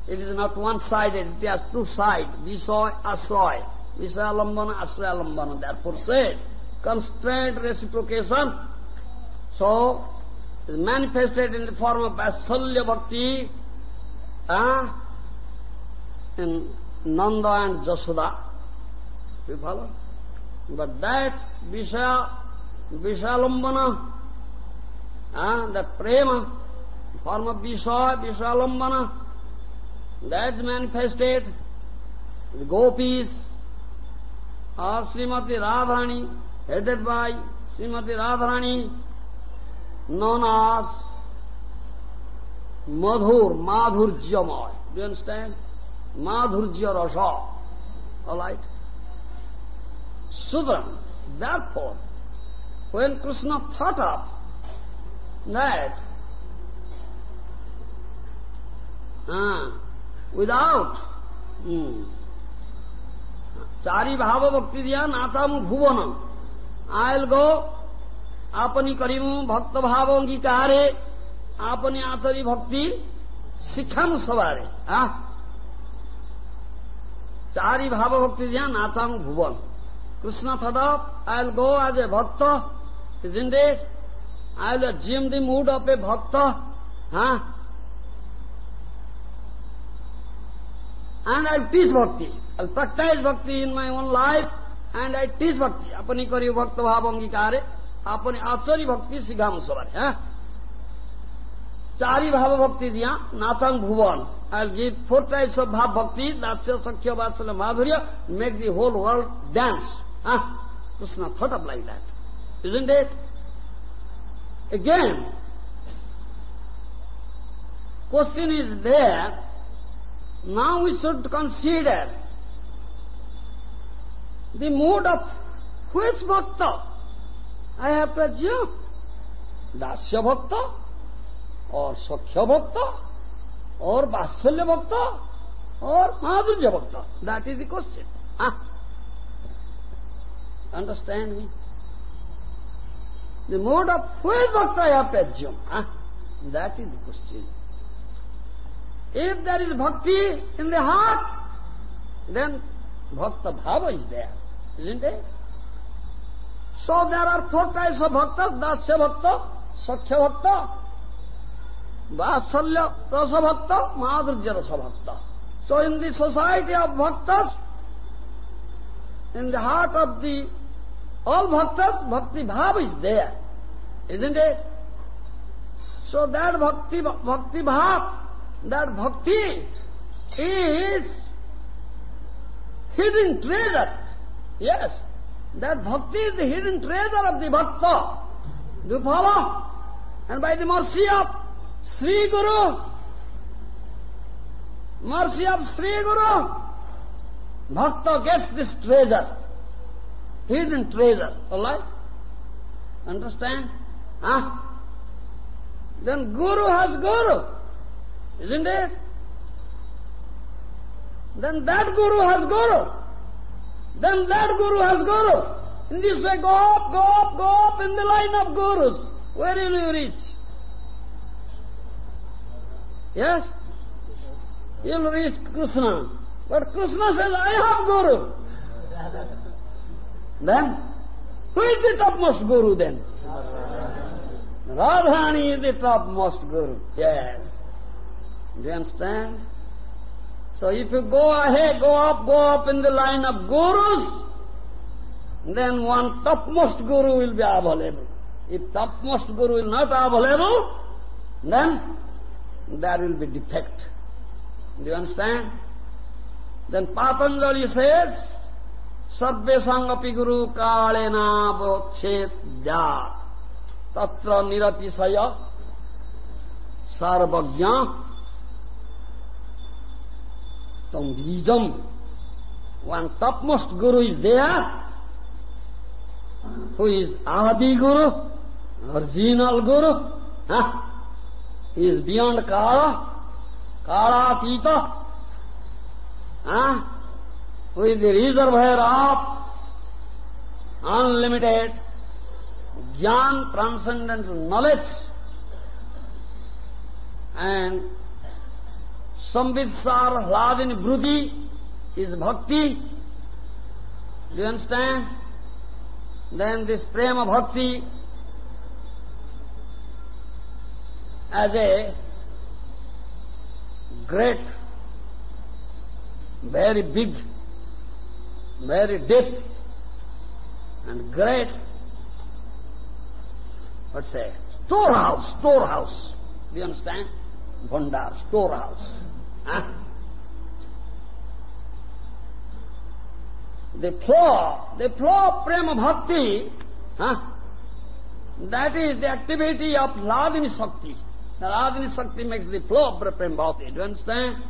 It is not one-sided, it has two sides. Visoy, Asroy. Visayalambana, Asrayalambana. Therefore said, constraint reciprocation. So, is manifested in the form of Vatsalya Bhakti uh, in Nanda and Jasoda. You follow? But that Vishaya, Vishalambana, uh, that prema, form of Vishaya, Vishalambana, that manifested the gopis or Srimati Radharani, headed by Srimati Radharani, known as Madhur, Madhurjyamay. Do you understand? Madhurjya Rasa. All right? Sudram, therefore, when Krishna thought of that uh, without hmm, Chari Bhava Bhakti Dhyan Atam Bhuvana, I'll go আপনি করিমু ভক্তভাব অঙ্গীকারে আপনি আচরি ভক্তি শিখাম সবারে আহ চারি ভাব ভক্তি ধ্যান আচাম ভুবন Krishna thought of, I'll go as a bhakta, isn't it? I'll assume the mood of a bhakta, huh? And I'll teach bhakti. I'll practice bhakti in my own life, and I teach bhakti. Apani kariyo bhakta bhav angikare. अपनी आचरी भक्ति सीघा मुसवर है? चारि भाव भक्ति दिया नाचन भुवन। I give four types of भाव भक्ति दास्य सख्य वासल माधुर्य make the whole world dance Krishna thought of like that is in that again question is there now we should consider the mood of हुई भक्त I have to. Dasya bhakta or Sakhya bhakta or Vasalya bhakta or Madhurya bhakta. That is the question. Huh? Understand me? The mode of which bhakta I have to assume. That is the question. If there is bhakti in the heart, then bhakta bhava is there, isn't it? So there are four types of bhaktas, dasya bhakta, sakhya bhakta, vasalya rasa bhakta, madhurya rasa bhakta. So in the society of bhaktas, in the heart of the all bhaktas, bhakti bhava is there, isn't it? So that bhakti, bhakti bhava, that bhakti is hidden treasure. Yes, that bhakti is the hidden treasure of the bhakta. Do you follow? And by the mercy of Sri Guru, mercy of Sri Guru, bhakta gets this treasure, hidden treasure. All right? Understand? Huh? Then Guru has Guru, isn't it? Then that Guru has Guru. Then that Guru has Guru. In this way, go up, go up, go up in the line of Gurus. Where will you reach? Yes? You'll reach Krishna. But Krishna says, I have Guru. Then, who is the topmost Guru then? Radharani is the topmost Guru. Yes. Do you understand? So if you go ahead, go up, go up in the line of Gurus, then one topmost Guru will be available. If topmost Guru is not available, then there will be defect. Do you understand? Then Patanjali says, Sarvesang guru kalena Bhochet vochet tatra niratisaya sarvagya Tambijam. One topmost guru is there, who is Adi Guru, original Guru. Huh? He is beyond Kala, Kala Tita. Huh? Who is the reservoir of unlimited Jnana, transcendental knowledge. And Samvitsar Hladini Bruti is bhakti. Do you understand? Then this prema bhakti as a great, very big, very deep and great, let's say, storehouse, storehouse. Do you understand? Bhandar, storehouse. Huh? The flow, the flow of prema bhakti, huh? that is the activity of Hladini Shakti. The Hladini Shakti makes the flow of prema bhakti. Do you understand?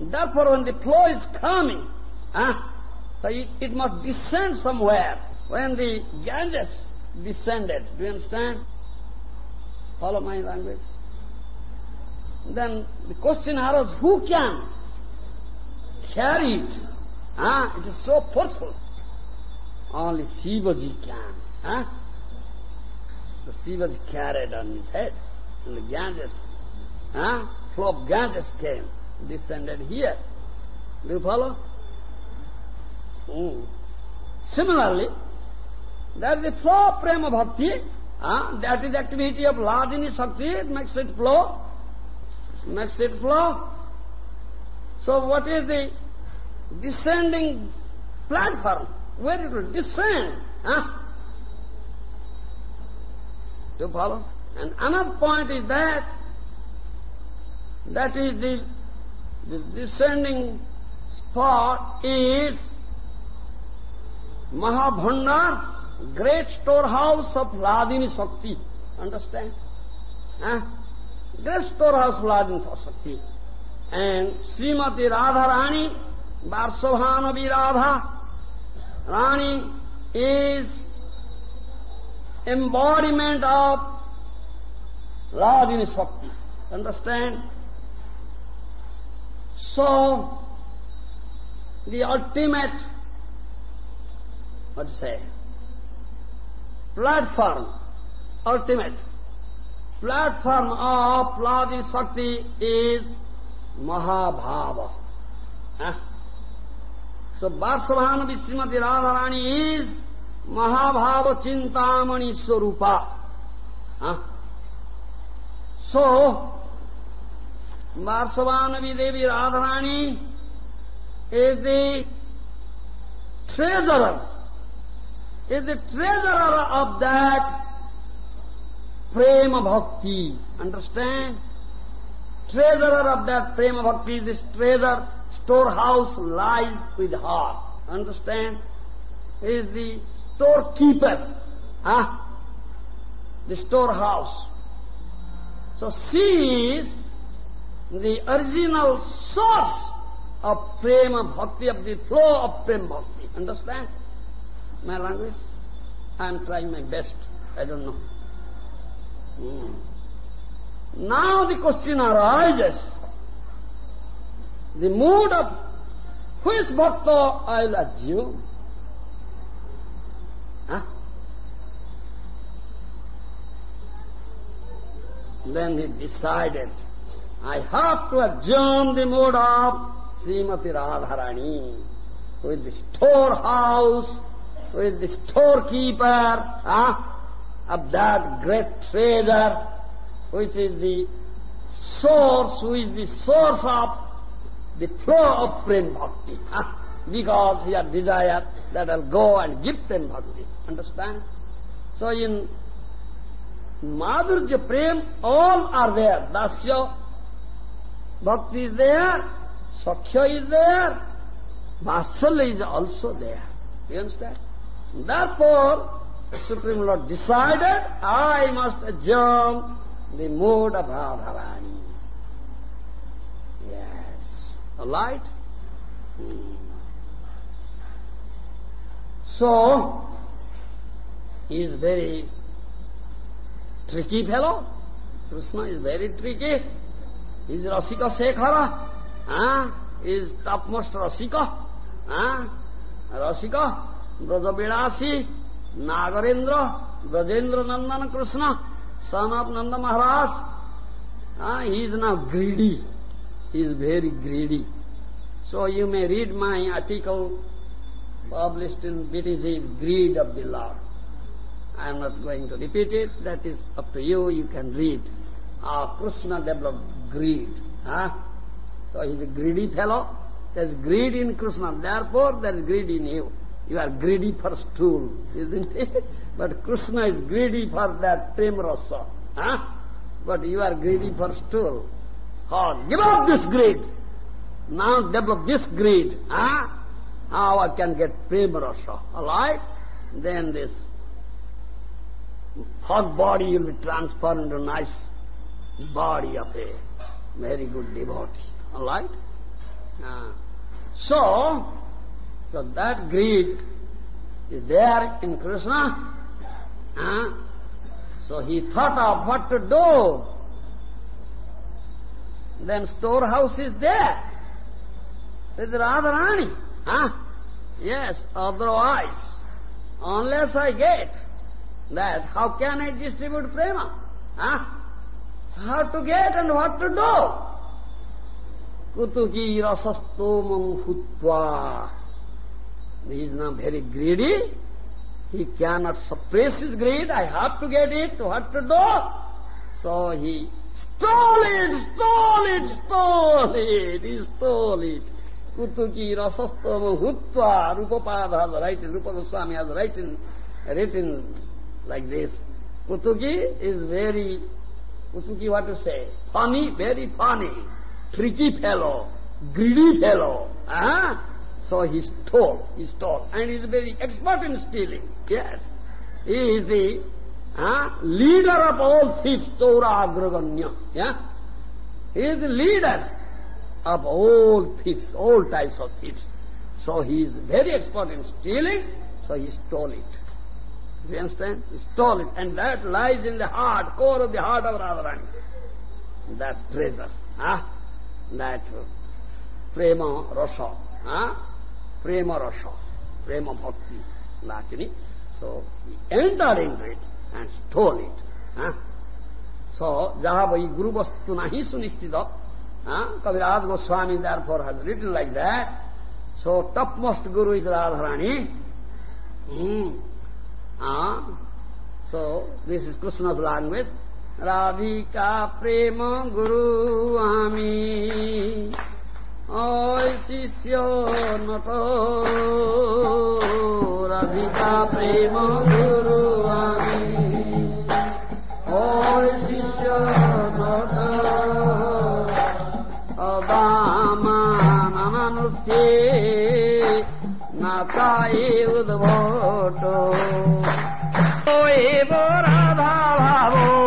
Therefore, when the flow is coming, huh? so it, it must descend somewhere. When the Ganges descended, do you understand? Follow my language? Then the question arose, who can carry it? Ah, it is so forceful. Only Shivaji can. Huh? The Shivaji carried on his head, and the Ganges, huh? flow of Ganges came, descended here. Do you follow? Mm. Similarly, there is the flow of prema bhakti, huh? that is the activity of Hladini Shakti, it makes it flow makes it flow. So what is the descending platform? Where it will descend? Huh? Do you follow? And another point is that that is the, the descending spot is Mahabhandar, great storehouse of Hladini Shakti. Understand? Huh? Storehouse blood for Shakti. And Srimati Radha Rani, Varsavhanavi Radha, Rani is embodiment of Radhini Shakti. Understand? So, the ultimate, what to say, platform, ultimate, platform of Ladi Shakti is Mahabhava. Huh? So Varsavana Srimati Radharani is Mahabhava Chintamani Swarupa. Huh? So, Varsavanavi Devi Radharani is the treasurer, is the treasurer of that prema bhakti. Understand? treasurer of that prema bhakti, this treasure, storehouse lies with heart. Understand? Is the storekeeper, huh? the storehouse. So she is the original source of prema bhakti, of the flow of prema bhakti. Understand my language? I am trying my best. I don't know. Hmm. Now the question arises, the mood of which bhakta? I will assume? Then he decided, I have to assume the mood of Srimati Radharani, with the storehouse, with the storekeeper of that great treasure, which is the source, who is the source of the flow of Prem Bhakti. <laughs> Because he has desire that I'll go and give Prem Bhakti. Understand? So in Madhurya Prem, all are there. Dasya Bhakti is there, Sakhya is there, Vatsalya is also there. You understand? Therefore, Supreme Lord decided, I must adjourn the mood of Radharani. Yes. All right? Hmm. So, he is very tricky fellow. Krishna is very tricky. He is Rasika Shekhara. Huh? He is topmost Rasika. Huh? Rasika, Brajavilasi, Nagarendra, Brajendra Nandan Krishna son of Nanda Maharaj, ah, he is now greedy. He is very greedy. So you may read my article published in BTG, Greed of the Lord. I am not going to repeat it. That is up to you. You can read. Ah, Krishna developed greed. Huh? So is a greedy fellow. There is greed in Krishna. Therefore, there is greed in you. You are greedy for stool, isn't it? <laughs> But Krishna is greedy for that rasa. Huh? But you are greedy for stool. Oh, give up this greed. Now develop this greed. Huh? How I can get rasa. All right? Then this hot body will be transformed into nice body of a very good devotee. All right? Uh, so, so that greed is there in Krishna. Huh? So he thought of what to do. Then storehouse is there. With Radharani. Huh? Yes, otherwise, unless I get that, how can I distribute prema? Huh? How to get and what to do? Kutuki rasastomam hutva. He is now very greedy. He cannot suppress his greed. I have to get it. What to do? So he stole it, stole it, stole it. He stole it. Kutuki rasastama hutva. Rupapada has written, Rupa Goswami has written, written like this. Kutuki is very, Kutuki what to say? Funny, very funny. Tricky fellow, greedy fellow. Huh? So he stole, he stole. And he is very expert in stealing. Yes. He is the uh, leader of all thieves, Chaura Agraganya. Yeah? He is the leader of all thieves, all types of thieves. So he is very expert in stealing, so he stole it. Do You understand? He stole it. And that lies in the heart, core of the heart of Radharani. That treasure. Huh? That prema rasa. Huh? Prema rasa, prema bhakti, lakini. So he entered into it and stole it. Huh? So, jaha guru vastu nahi sunistita, huh? Kaviraj Goswami therefore has written like that. So, topmost guru is Radharani. Hmm. Uh, so, this is Krishna's language. Radhika prema guru ami ওই শিষ্য নত রাধিকা প্রেম গুরু আমি। ওই শিষ্য নত Obama নানানুষ্ঠে নাচাই উদ্ভট। এব রাধা ভাব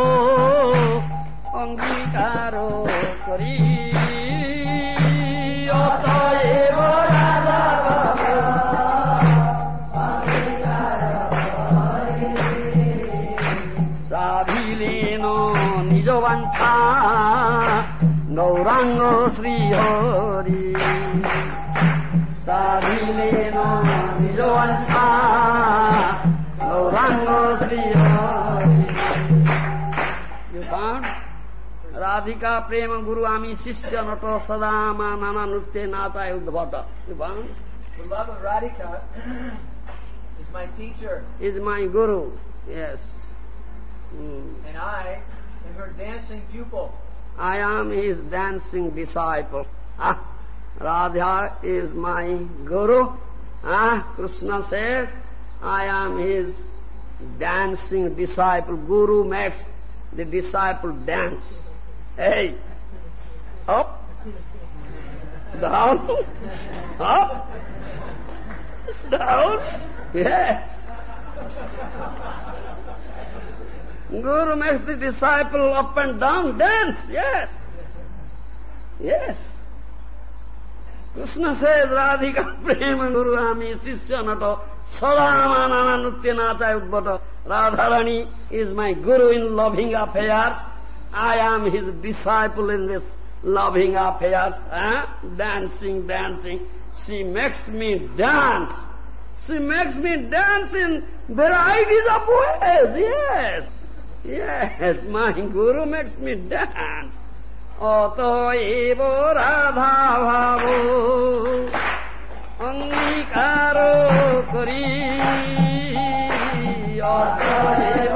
अच्छा, तो राधिका प्रेम गुरु हामी शिष्य नट सदा नाना नृत्य नाचा उद्भट is my guru yes I am is dancing disciple Radha is my guru Ah, Krishna says, I am his dancing disciple. Guru makes the disciple dance. Hey, up, down, up, down. Yes. Guru makes the disciple up and down dance, yes. Yes. Krishna says, Radhika prema guru ami sisya nato sadamana nutya nachaya udbata. Radharani is my guru in loving affairs. I am his disciple in this loving affairs. Eh? Dancing, dancing. She makes me dance. She makes me in varieties of ways, yes. Yes, my Guru makes me dance. অতএব রাধা ভাব। অঙ্গীকার করি অতএব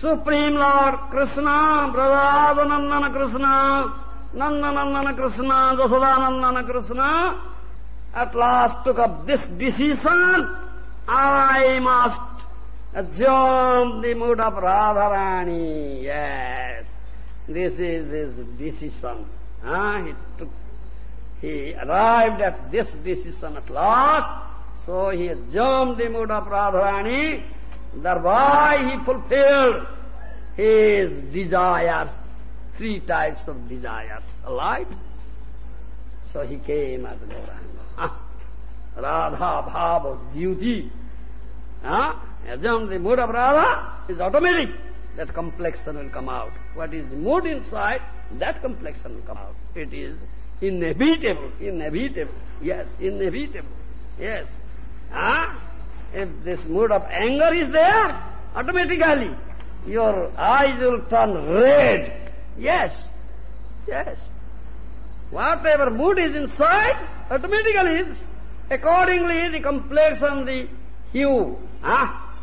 Supreme Lord Krishna, Brother Nandana Krishna, Nandanandana Krishna, Jasodanandana Krishna, at last took up this decision, I must assume the mood of Radharani. Yes, this is his decision. Ah, he took, he arrived at this decision at last, so he assumed the mood of Radharani, thereby he fulfilled his desires, three types of desires, alright? So he came as Gauranga. Radha Bhava Dyuti. Ah, assume the mood of Radha is automatic. That complexion will come out. What is the mood inside, that complexion will come out. It is inevitable, inevitable. Yes, inevitable. Yes. Ah, if this mood of anger is there, automatically your eyes will turn red. Yes, yes. Whatever mood is inside, automatically accordingly the complexion, the hue, ah,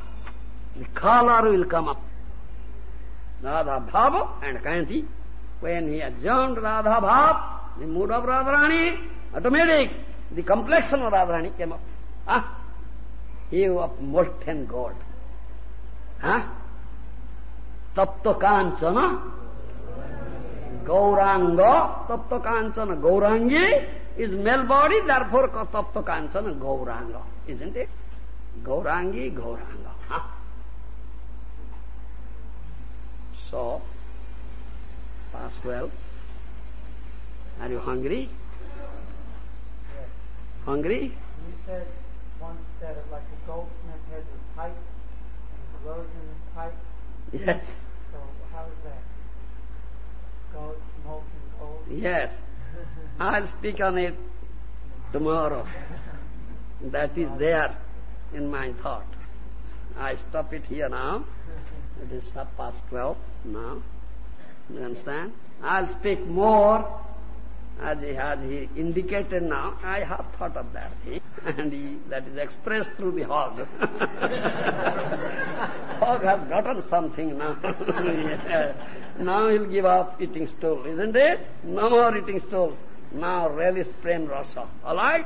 the color will come up. Radha Bhava and Kanti, when he assumed Radha Bhav, the mood of Radharani, automatic, the complexion of Radharani came up. Ah, hue of molten gold. Ah, Tapta Kanchana, Gauranga, Tapta Kanchana, Gaurangi is male body, therefore Tapta Kanchana, Gauranga, isn't it? Gaurangi, Gauranga. Huh? So, past twelve. Are you hungry? Yes. Hungry? You said once that like a goldsmith has a pipe and blows in his pipe. Yes. So how is that? Gold, molten gold. Yes. I'll speak on it tomorrow. That is there in my thought. I stop it here now. It is half past twelve now. You understand? I'll speak more as he, as he indicated now. I have thought of that. And he, that is expressed through the hog. <laughs> hog has gotten something now. <laughs> Now he'll give up eating stool, isn't it? No more eating stool. Now relish prem rasa. All right?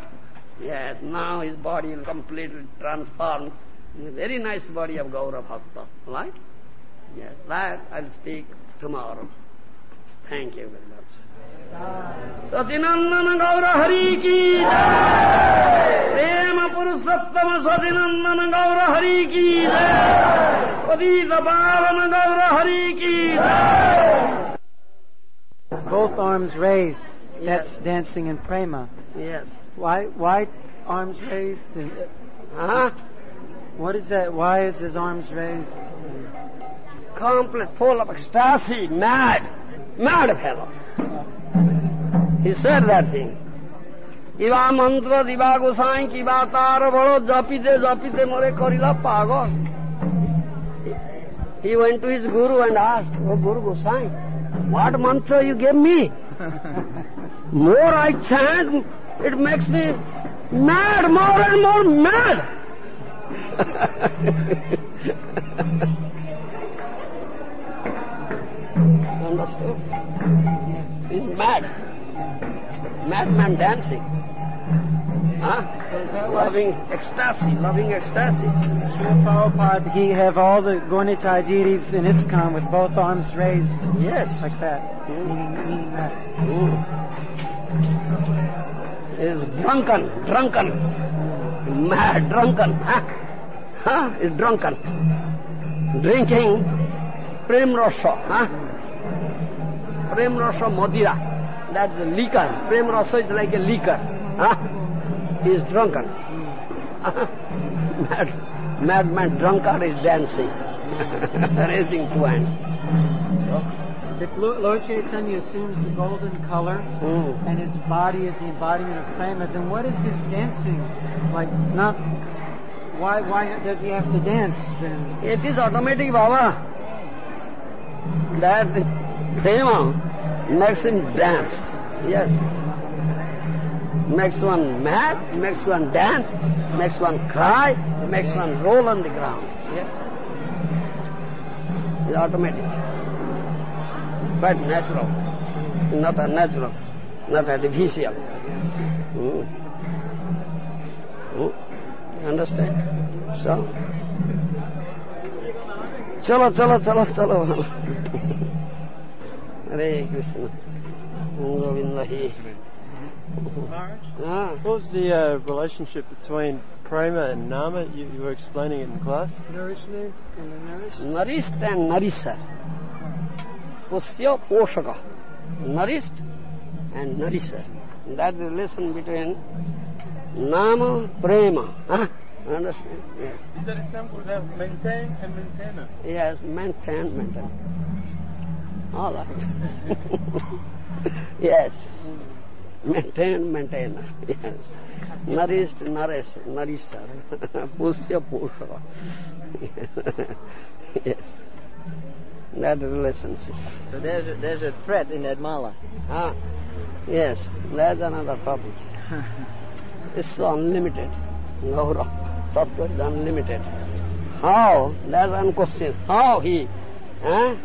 Yes, now his body will completely transform in very nice body of Gaura Bhakta. All right? Yes, that I'll speak tomorrow. Thank you very much. Sachinandan गौर हरि की प्रेम पुरुषोत्तम सचिनंदन गौर हरि की पतित पावन गौर हरि की Both arms raised. That's dancing in prema. Yes. Why? Why arms raised? And Huh? what is that? Why is his arms raised? Complete, full of ecstasy, mad, mad fellow. He said that thing. কিবা মন্ত্র দিবা গোসাই কিবা তার বড় জপিতে জপিতে মরে করিলা পাগল He went to his guru and asked, Oh Guru Gosai, what mantra you gave me? More I chant, it makes me mad, more and more mad. Understood? He's mad. Madman dancing. Huh? Loving ecstasy, loving ecstasy. Srila Prabhupada, he have all the Gaura-Nitai deities in ISKCON with both arms raised Yes. like that, meaning, meaning that. Mm. Is drunken, drunken, mad, drunken, huh? Huh? Is drunken. Drinking Prem Rasa, huh? Prem Rasa Madira. That's a liquor. Prem Rasa is like a liquor, huh? He is drunken. <laughs> mad, madman drunkard is dancing, <laughs> raising two hands. If Lo- Lord Chaitanya assumes the golden color Mm. and his body is the embodiment of prema, then what is his dancing? Like, not. Why, why does he have to dance then? It is automatic, Baba. That prema makes him dance. Yes. Makes one mad, makes one dance, makes one cry, makes one roll on the ground. Yes. It's automatic. But natural. Not unnatural. Not artificial. Mm. Mm. Understand? So, chalo, chalo, chalo, chalo. <laughs> Ah. What was the uh, relationship between prema and nama? You, you were explaining it in class. Narist and nourish. Nourished and nourisher. Pusya poshaka. Nourished and nourisher. That relation between nama prema. Huh? Understand? Yes. Is that example of maintain and maintainer? Yes, maintain, maintain all right <laughs> yes maintain maintainer yes nourished nourish nourisher <laughs> pusya poshaka <laughs> yes that relationship So there's a, there's a threat in that mala. Ah, yes, that's another topic. It's unlimited. Gaura, Tattva is unlimited. How? That's one question. How he eh,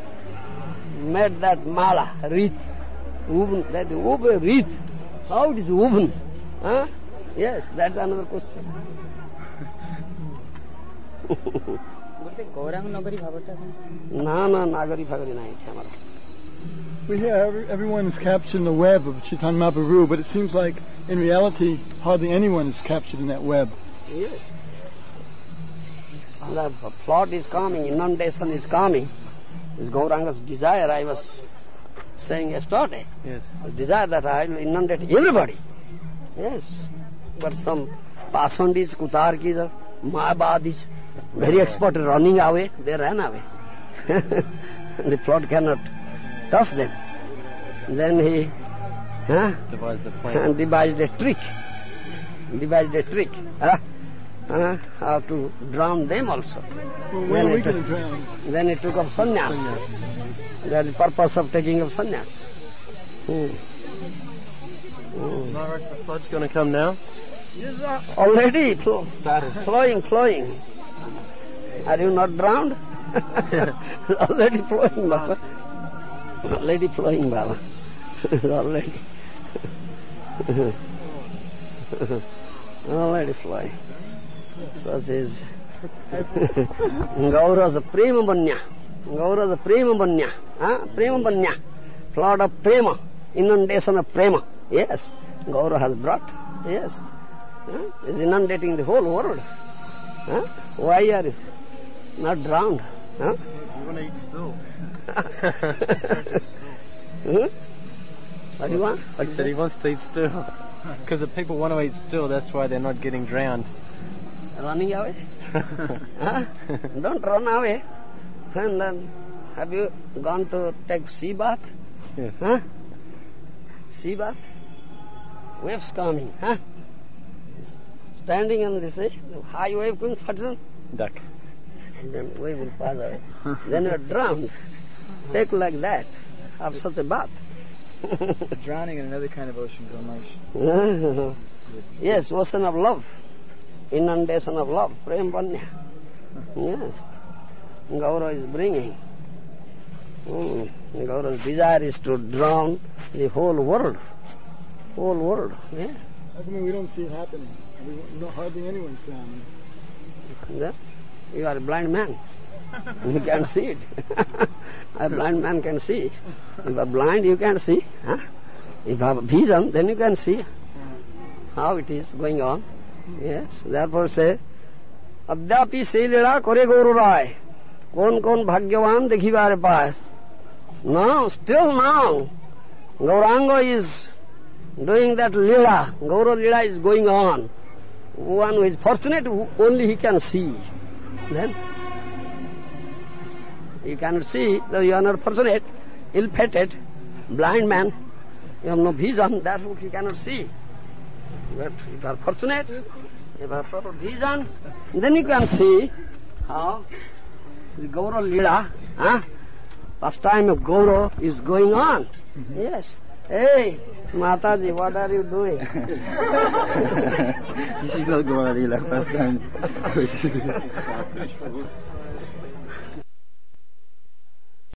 made that mala, reed woven, that woven reed, How it is woven? Huh? Yes, that's another question. no, no, Nagari Bhagari Nahi We hear every, everyone is captured in the web of Chaitanya Mahaprabhu, but it seems like in reality hardly anyone is captured in that web. Yes. The plot is coming, inundation is coming. It's Gauranga's desire, I was saying yesterday. Yes. The desire that I will inundate everybody. Yes. But some pasandis, kutarkis, mayabadis, very expert running away, they ran away. <laughs> the flood cannot touch them. Then he huh, Devise the plan. devised a trick. Devised a trick. Huh? Huh? How to drown them also. Well, when Then are we it- going drown? Then he took up sannyas. That's the purpose of taking up sannyas. Hmm. Hmm. Maharaj, the flood's going to come now? Already flo- flowing, flowing. Are you not drowned? <laughs> already flowing, Baba. Already flowing, Baba. <laughs> already. <laughs> already flowing. Such is Gaura's prema banya. Gaura's prema banya. Huh? Prema banya. flood of prema, inundation of prema. Yes, Gaura has brought. Yes, huh? is inundating the whole world. Huh? Why are you not drowned? Huh? You want to eat still. <laughs> Hmm? What do you want? What He said he wants to eat still. Because <laughs> the people want to eat still, that's why they're not getting drowned. Running away? Huh? <laughs> Don't run away. And then, have you gone to take sea bath? Yes. Huh? Sea bath? Waves coming, huh? Standing on the sea, the high wave comes, what's that? Duck. And then wave will pass away. then you're drowned. Take like that. Have such a bath. <laughs> Drowning in another kind of ocean, Gomesh. <laughs> yes, ocean of love. Inundation of love. Prem Vanya. Yes. Gaura is bringing. Mm. Gaura's desire is to drown the whole world. Whole world. Yeah. How come we don't see it happening? We, we don't, hardly anyone's drowning. Yeah. You are a blind man. You can't see it. <laughs> a blind man can see. If you are blind, you can't see. Huh? If you have vision, then you can see how it is going on. Yes, therefore say, अद्यापि से लीला करे गौर राय कौन कौन भाग्यवान देखी बारे पास now still now Gauranga is doing that लीला गौरव लीला is going on one is fortunate only he can see then you can see you are not fortunate ill fated blind man. You have no vision that's what you cannot see. You are fortunate, you have proper vision, then you can see how the Gaura Lila, huh? pastime of Gaura is going on. Yes. Hey, Mataji, what are you doing? this is not Gaura Lila first time.